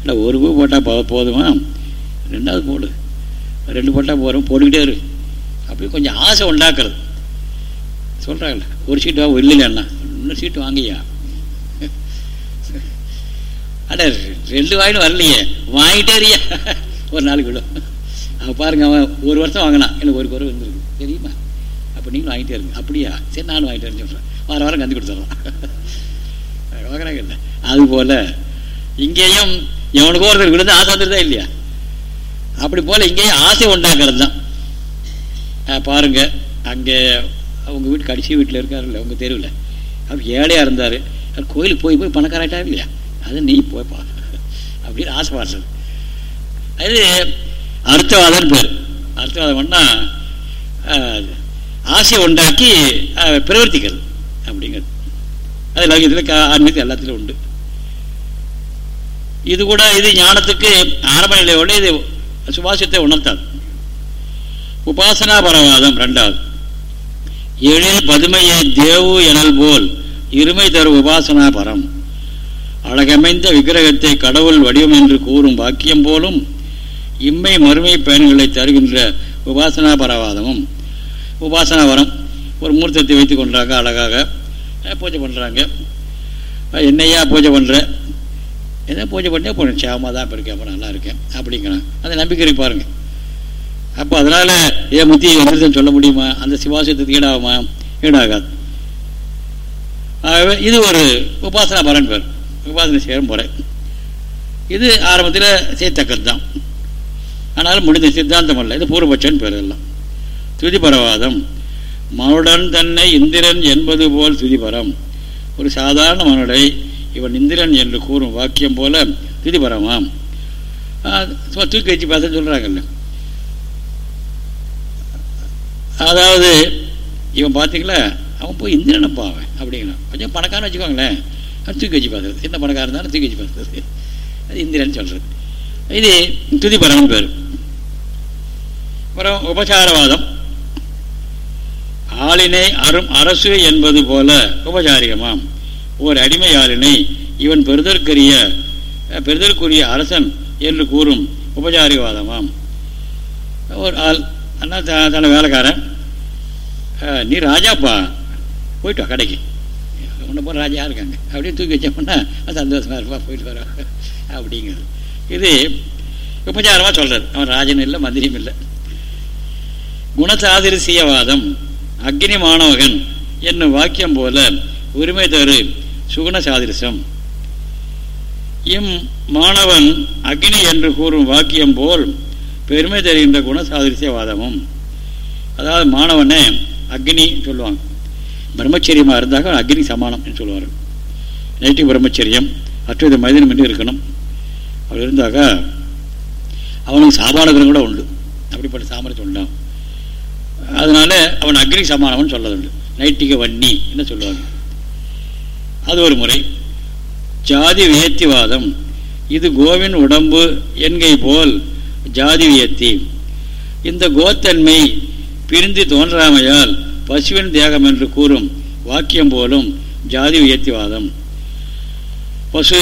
இல்லை ஒரு பூ போட்டால் போ போதுமா? ரெண்டாவது போடு. ரெண்டு போட்டால் போகிறோம் போட்டுக்கிட்டே இரு. அப்படி கொஞ்சம் ஆசை உண்டாக்குறது. சொல்கிறாங்கல்ல ஒரு சீட்டு வாங்க இல்லை இன்னும் சீட்டு வாங்கியா? அட ரெண்டு வாயிலும் வரலையே. வாங்கிட்டே இருக்கியா ஒரு நாளைக்கு விடும் அவன் பாருங்க அவன் ஒரு வருஷம் வாங்கினான். எனக்கு ஒரு குறை வந்துருக்கு தெரியுமா? அப்போ நீங்களும் வாங்கிட்டே இருங்க. அப்படியா? சரி நானும் வாங்கிட்டே சொல்கிறேன் வார வாரம் கந்து கொடுத்துட்றான் வாங்குறாங்க இல்லை அதுபோல் இங்கேயும் எவனுக்கு ஒருத்தர் விழுந்து ஆசை வந்துருதா இல்லையா? அப்படி போல் இங்கேயும் ஆசை உண்டாக்குறது தான் பாருங்கள் அங்கே அவங்க வீட்டு கடைசி வீட்டில் இருக்காருல்ல அவங்க தெருவில். அவர் ஏழையாக இருந்தார். கோயிலுக்கு போய் போய் பணக்காராயிட்டா இல்லையா? அது நீ போய்ப்பா அப்படின்னு ஆசைப்படுறது அது அர்த்தவாதம் பேர் அர்த்தவாதம்னா ஆசையை உண்டாக்கி பிரவர்த்திக்கிறது அப்படிங்கிறது. அது லோகத்தில் ஆன்மீகத்தில் எல்லாத்திலும் உண்டு. இது கூட இது ஞானத்துக்கு ஆரம்ப நிலையோடு இது சுபாசியத்தை உணர்த்தாது. உபாசனா பரவாதம் ரெண்டாவது. எழில் பதுமையை தேவு எனல் போல் இருமை தரும் உபாசனா பரம். அழகமைந்த விக்கிரகத்தை கடவுள் வடிவம் என்று கூறும் வாக்கியம் போலும் இம்மை மறுமை பயன்களை தருகின்ற உபாசனா பரவாதமும். உபாசனா வரம் ஒரு மூர்த்தத்தை வைத்து கொண்டாங்க அழகாக. பூஜை பண்ணுறாங்க என்னையா பூஜை பண்ணுற எதை பூஜை பண்ணி அப்போ சேமாக தான் இப்போ இருக்கேன் அப்போ நல்லா இருக்கேன். அப்படிங்கிறான். அந்த நம்பிக்கை பாருங்கள் அப்போ அதனால் ஏன் முத்தி வந்துருதுன்னு சொல்ல முடியுமா? அந்த சிவாசத்துக்கு ஈடாகுமா? ஈடாகாது. ஆகவே இது ஒரு உபாசனா பலன் பேர் உபாசனை செய்யும் முறை இது ஆரம்பத்தில் செய்யத்தக்கது தான் ஆனாலும் முடிந்த சித்தாந்தம் அல்ல. இது பூர்வபட்சன் பேர் எல்லாம். துதிபரவாதம் மனுடன் தன்னை இந்திரன் என்பது போல் துதிபரம் ஒரு சாதாரண மனுடை இவன் இந்திரன் என்று கூறும் வாக்கியம் போல துதிபரமாம் சும்மா தூக்கி வச்சு பார்த்து சொல்கிறாங்கல்ல அதாவது இவன் பார்த்தீங்களா அவன் போய் இந்திரனை பாவன் அப்படிங்கிறான். கொஞ்சம் பணக்காரன் வச்சுக்கோங்களேன். தூக்கி வச்சு பார்க்குறது என்ன பணக்காரன் இருந்தாலும் தூக்கி வச்சு பார்க்குறது அது இந்திரன் சொல்கிறது இது துதிபரமன் பேர். அப்புறம் உபசாரவாதம். ஆளினை அரும் அரசு என்பது போல உபசாரிகமாம் ஓர் அடிமை ஆளினை இவன் பெறுதற்கரிய பெறுதற்குரிய அரசன் என்று கூறும் உபசாரிவாதமாம் ஒரு ஆள் அண்ணா தன வேலைக்காரன். நீ ராஜாப்பா போயிட்டு வா கடைக்கு. ஒன்று போகிற ராஜா இருக்காங்க? அப்படியே தூக்கி வச்சோம்னா சந்தோஷமா இருப்பா போயிட்டு வர. அப்படிங்கிறது. இது உபச்சாரமாக சொல்கிறது அவன் ராஜன் இல்லை மந்திரியும் இல்லை. குணசாதிரிசியவாதம் அக்னி மாணவகன் என்னும் வாக்கியம் போல உரிமை தரு சுகுண சாதிரிசம். இம் மாணவன் அக்னி என்று கூறும் வாக்கியம் போல் பெருமை தெரிகின்ற குணம் குணசாதிரிசியவாதமும் அதாவது மாணவனே அக்னி சொல்லுவாங்க. பிரம்மச்சரியமாக இருந்தாக்க அக்னி சமானம் என்று சொல்லுவார் நைட்டிவ் பிரம்மச்சரியம் அற்றுவித மைதனம் என்று இருக்கணும். அப்படி இருந்தாக்கா அவனுக்கு சாபானகரம் கூட உண்டு. அப்படிப்பட்ட சாமர்த்தியம் உண்டாம் அதனால அவன் அக்னி சமானம்னு சொல்லதுண்டு. நைட்டிக வன்னி என்ன சொல்லுவாங்க? அது ஒரு முறை. ஜாதி வியத்திவாதம் இது கோவின் உடம்பு என்கை போல் ஜாதி வியத்தி இந்த கோத்தன்மை பிரிந்து தோன்றாமையால் பசுவின் தேகம் என்று கூறும் வாக்கியம் போலும் ஜாதி உயர்த்திவாதம். பசு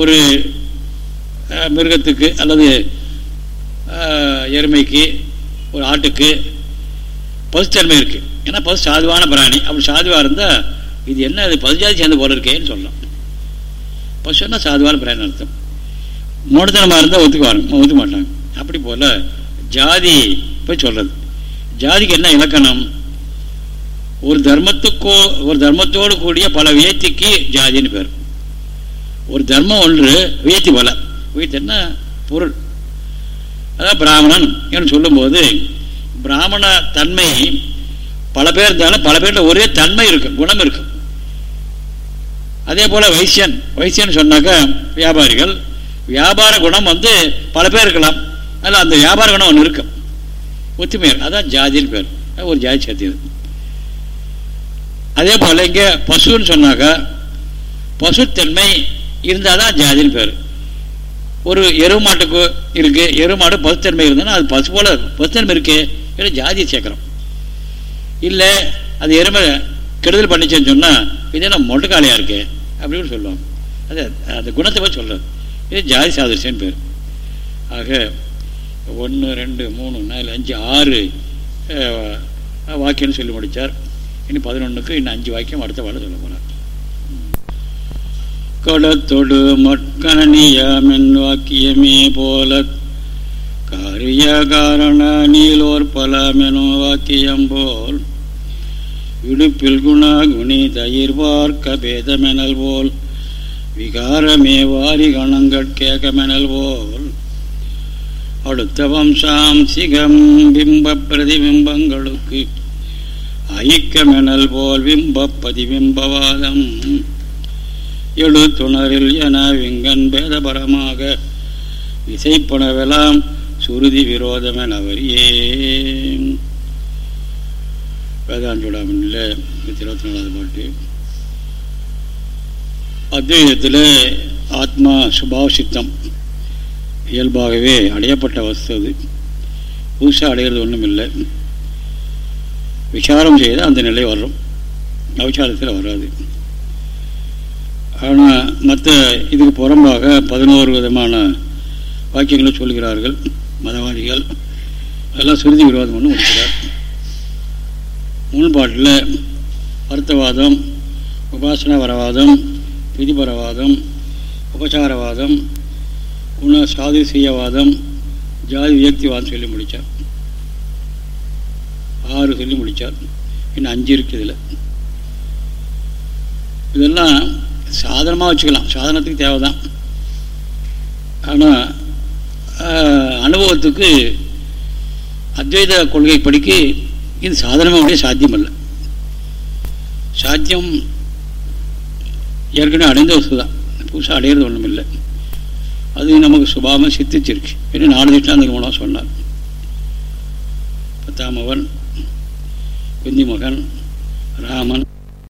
ஒரு மிருகத்துக்கு அல்லது எருமைக்கு ஒரு ஆட்டுக்கு பசுத்தன்மை இருக்குது ஏன்னா பசு சாதுவான பிராணி. அப்படி சாதுவாக இருந்தால் இது என்ன அது பசுஜாதி சேர்ந்த போல இருக்கேன்னு சொல்லலாம் பசுன்னா சாதுவான பிராணி அர்த்தம். மூடத்தனமாக இருந்தால் ஒத்துக்குவாங்க. ஒத்துக்க மாட்டாங்க. அப்படி போல் ஜாதி போய் சொல்கிறது ஜாதிக்கு என்ன இலக்கணம்? ஒரு தர்மத்துக்கோ ஒரு தர்மத்தோடு கூடிய பல வியத்திக்கு ஜாதின்னு பேர். ஒரு தர்மம் ஒன்று வியத்தி பல. வியத்தின்னா பொருள். அதான் பிராமணன் என்று சொல்லும்போது பிராமண தன்மை பல பேர் இருந்தாலும் பல பேரில் ஒரே தன்மை இருக்கும் குணம் இருக்கும் அதே போல் வைசியன். வைசியன் சொன்னாக்க வியாபாரிகள் வியாபார குணம் வந்து பல பேர் இருக்கலாம். அதில் அந்த வியாபார குணம் ஒன்று இருக்கும் ஒத்துமையர். அதான் ஜாதின்னு பேர். ஒரு ஜாதி சேர்த்தியது அதே. போல் இங்கே பசுன்னு சொன்னாக்கா பசுத்தன்மை இருந்தால் தான் ஜாதின்னு பேர். ஒரு எருவு மாட்டுக்கு இருக்குது எருவு மாடு பசுத்தன்மை இருந்ததுன்னா அது பசு போல் பசுத்தன்மை இருக்கு. இல்லை ஜாதியை சேர்க்குறோம். இல்லை அது எருமை கெடுதல் பண்ணிச்சேன்னு சொன்னால் இது என்ன மொட்டுக்காலையாக இருக்கு? அப்படின்னு சொல்லுவாங்க. அது அந்த குணத்தை போய் சொல்கிறது இது ஜாதி சாதரிசன் பேர். ஆக ஒன்று ரெண்டு மூணு நாலு அஞ்சு ஆறு வாக்கியம்னு சொல்லி முடித்தார் இன்னும் பதினொன்றுக்கு இன்னும் அஞ்சு வாக்கியம் அடுத்த வாழ சொல்ல போகிறார் கடத்தொடு மட்கணியாமின் வாக்கியமே போல காரிய காரண நீலோர் பலமெனும் வாக்கியம் போல் இடுப்பில் குண குணி தயிர்வார்க்க பேதமெனல் போல் விகாரமே வாரி கணங்கட் கேகமெனல் போல் அடுத்த வம்சாம் சிகம் பிம்ப பிரதிபிம்பங்களுக்கு ஐக்கமெனல் போல் பிம்ப பதிபிம்பவாதம். எழுத்துணரில் என விங்கன் பேதபரமாக இசைப்பனவெல்லாம் சுருதி விரோதமென வரியே வேதாஞ்சூடாமனில் நூற்றி இருபத்தி நாலாவது பாட்டு. அத்வைதத்தில் ஆத்மா சுபாவ சித்தம் இயல்பாகவே அடையப்பட்ட வஸ்து அது. புதுசாக அடைகிறது ஒன்றும் இல்லை. விசாரம் செய்து அந்த நிலை வரும். அவிசாரத்தில் வராது. ஆனால் மற்ற இதுக்கு புறம்பாக பதினோரு விதமான வாக்கியங்களை சொல்கிறார்கள் மதவாதிகள். அதெல்லாம் சுருதி விரோதம் ஒன்று முடிக்கிறார் முன்பாட்டில் வருத்தவாதம் உபாசன வரவாதம் விதிபரவாதம் உபசாரவாதம் குண சாதிசீயவாதம் ஜாதி வியக்திவாதம் சொல்லி முடித்தார் ஆறு சொல்லி முடித்தார் இன்னும் அஞ்சு இருக்குது இதில். இதெல்லாம் சாதனமாக வச்சுக்கலாம். சாதனத்துக்கு தேவை தான் ஆனால் அனுபவத்துக்கு அத்வைத கொள்கை படிக்க இது சாதனமாக சாத்தியம் அல்ல சாத்தியம் ஏற்கனவே அடைந்த வசதி தான். புதுசாக அடையிறது ஒன்றும் இல்லை. அது நமக்கு சுபாவம் சித்திச்சிருக்கு. ஏன்னா நாலு திஷ்டாந்தங்கள் மூலம் சொன்னார். பத்தாமவன் குந்தி மகன் ராமன்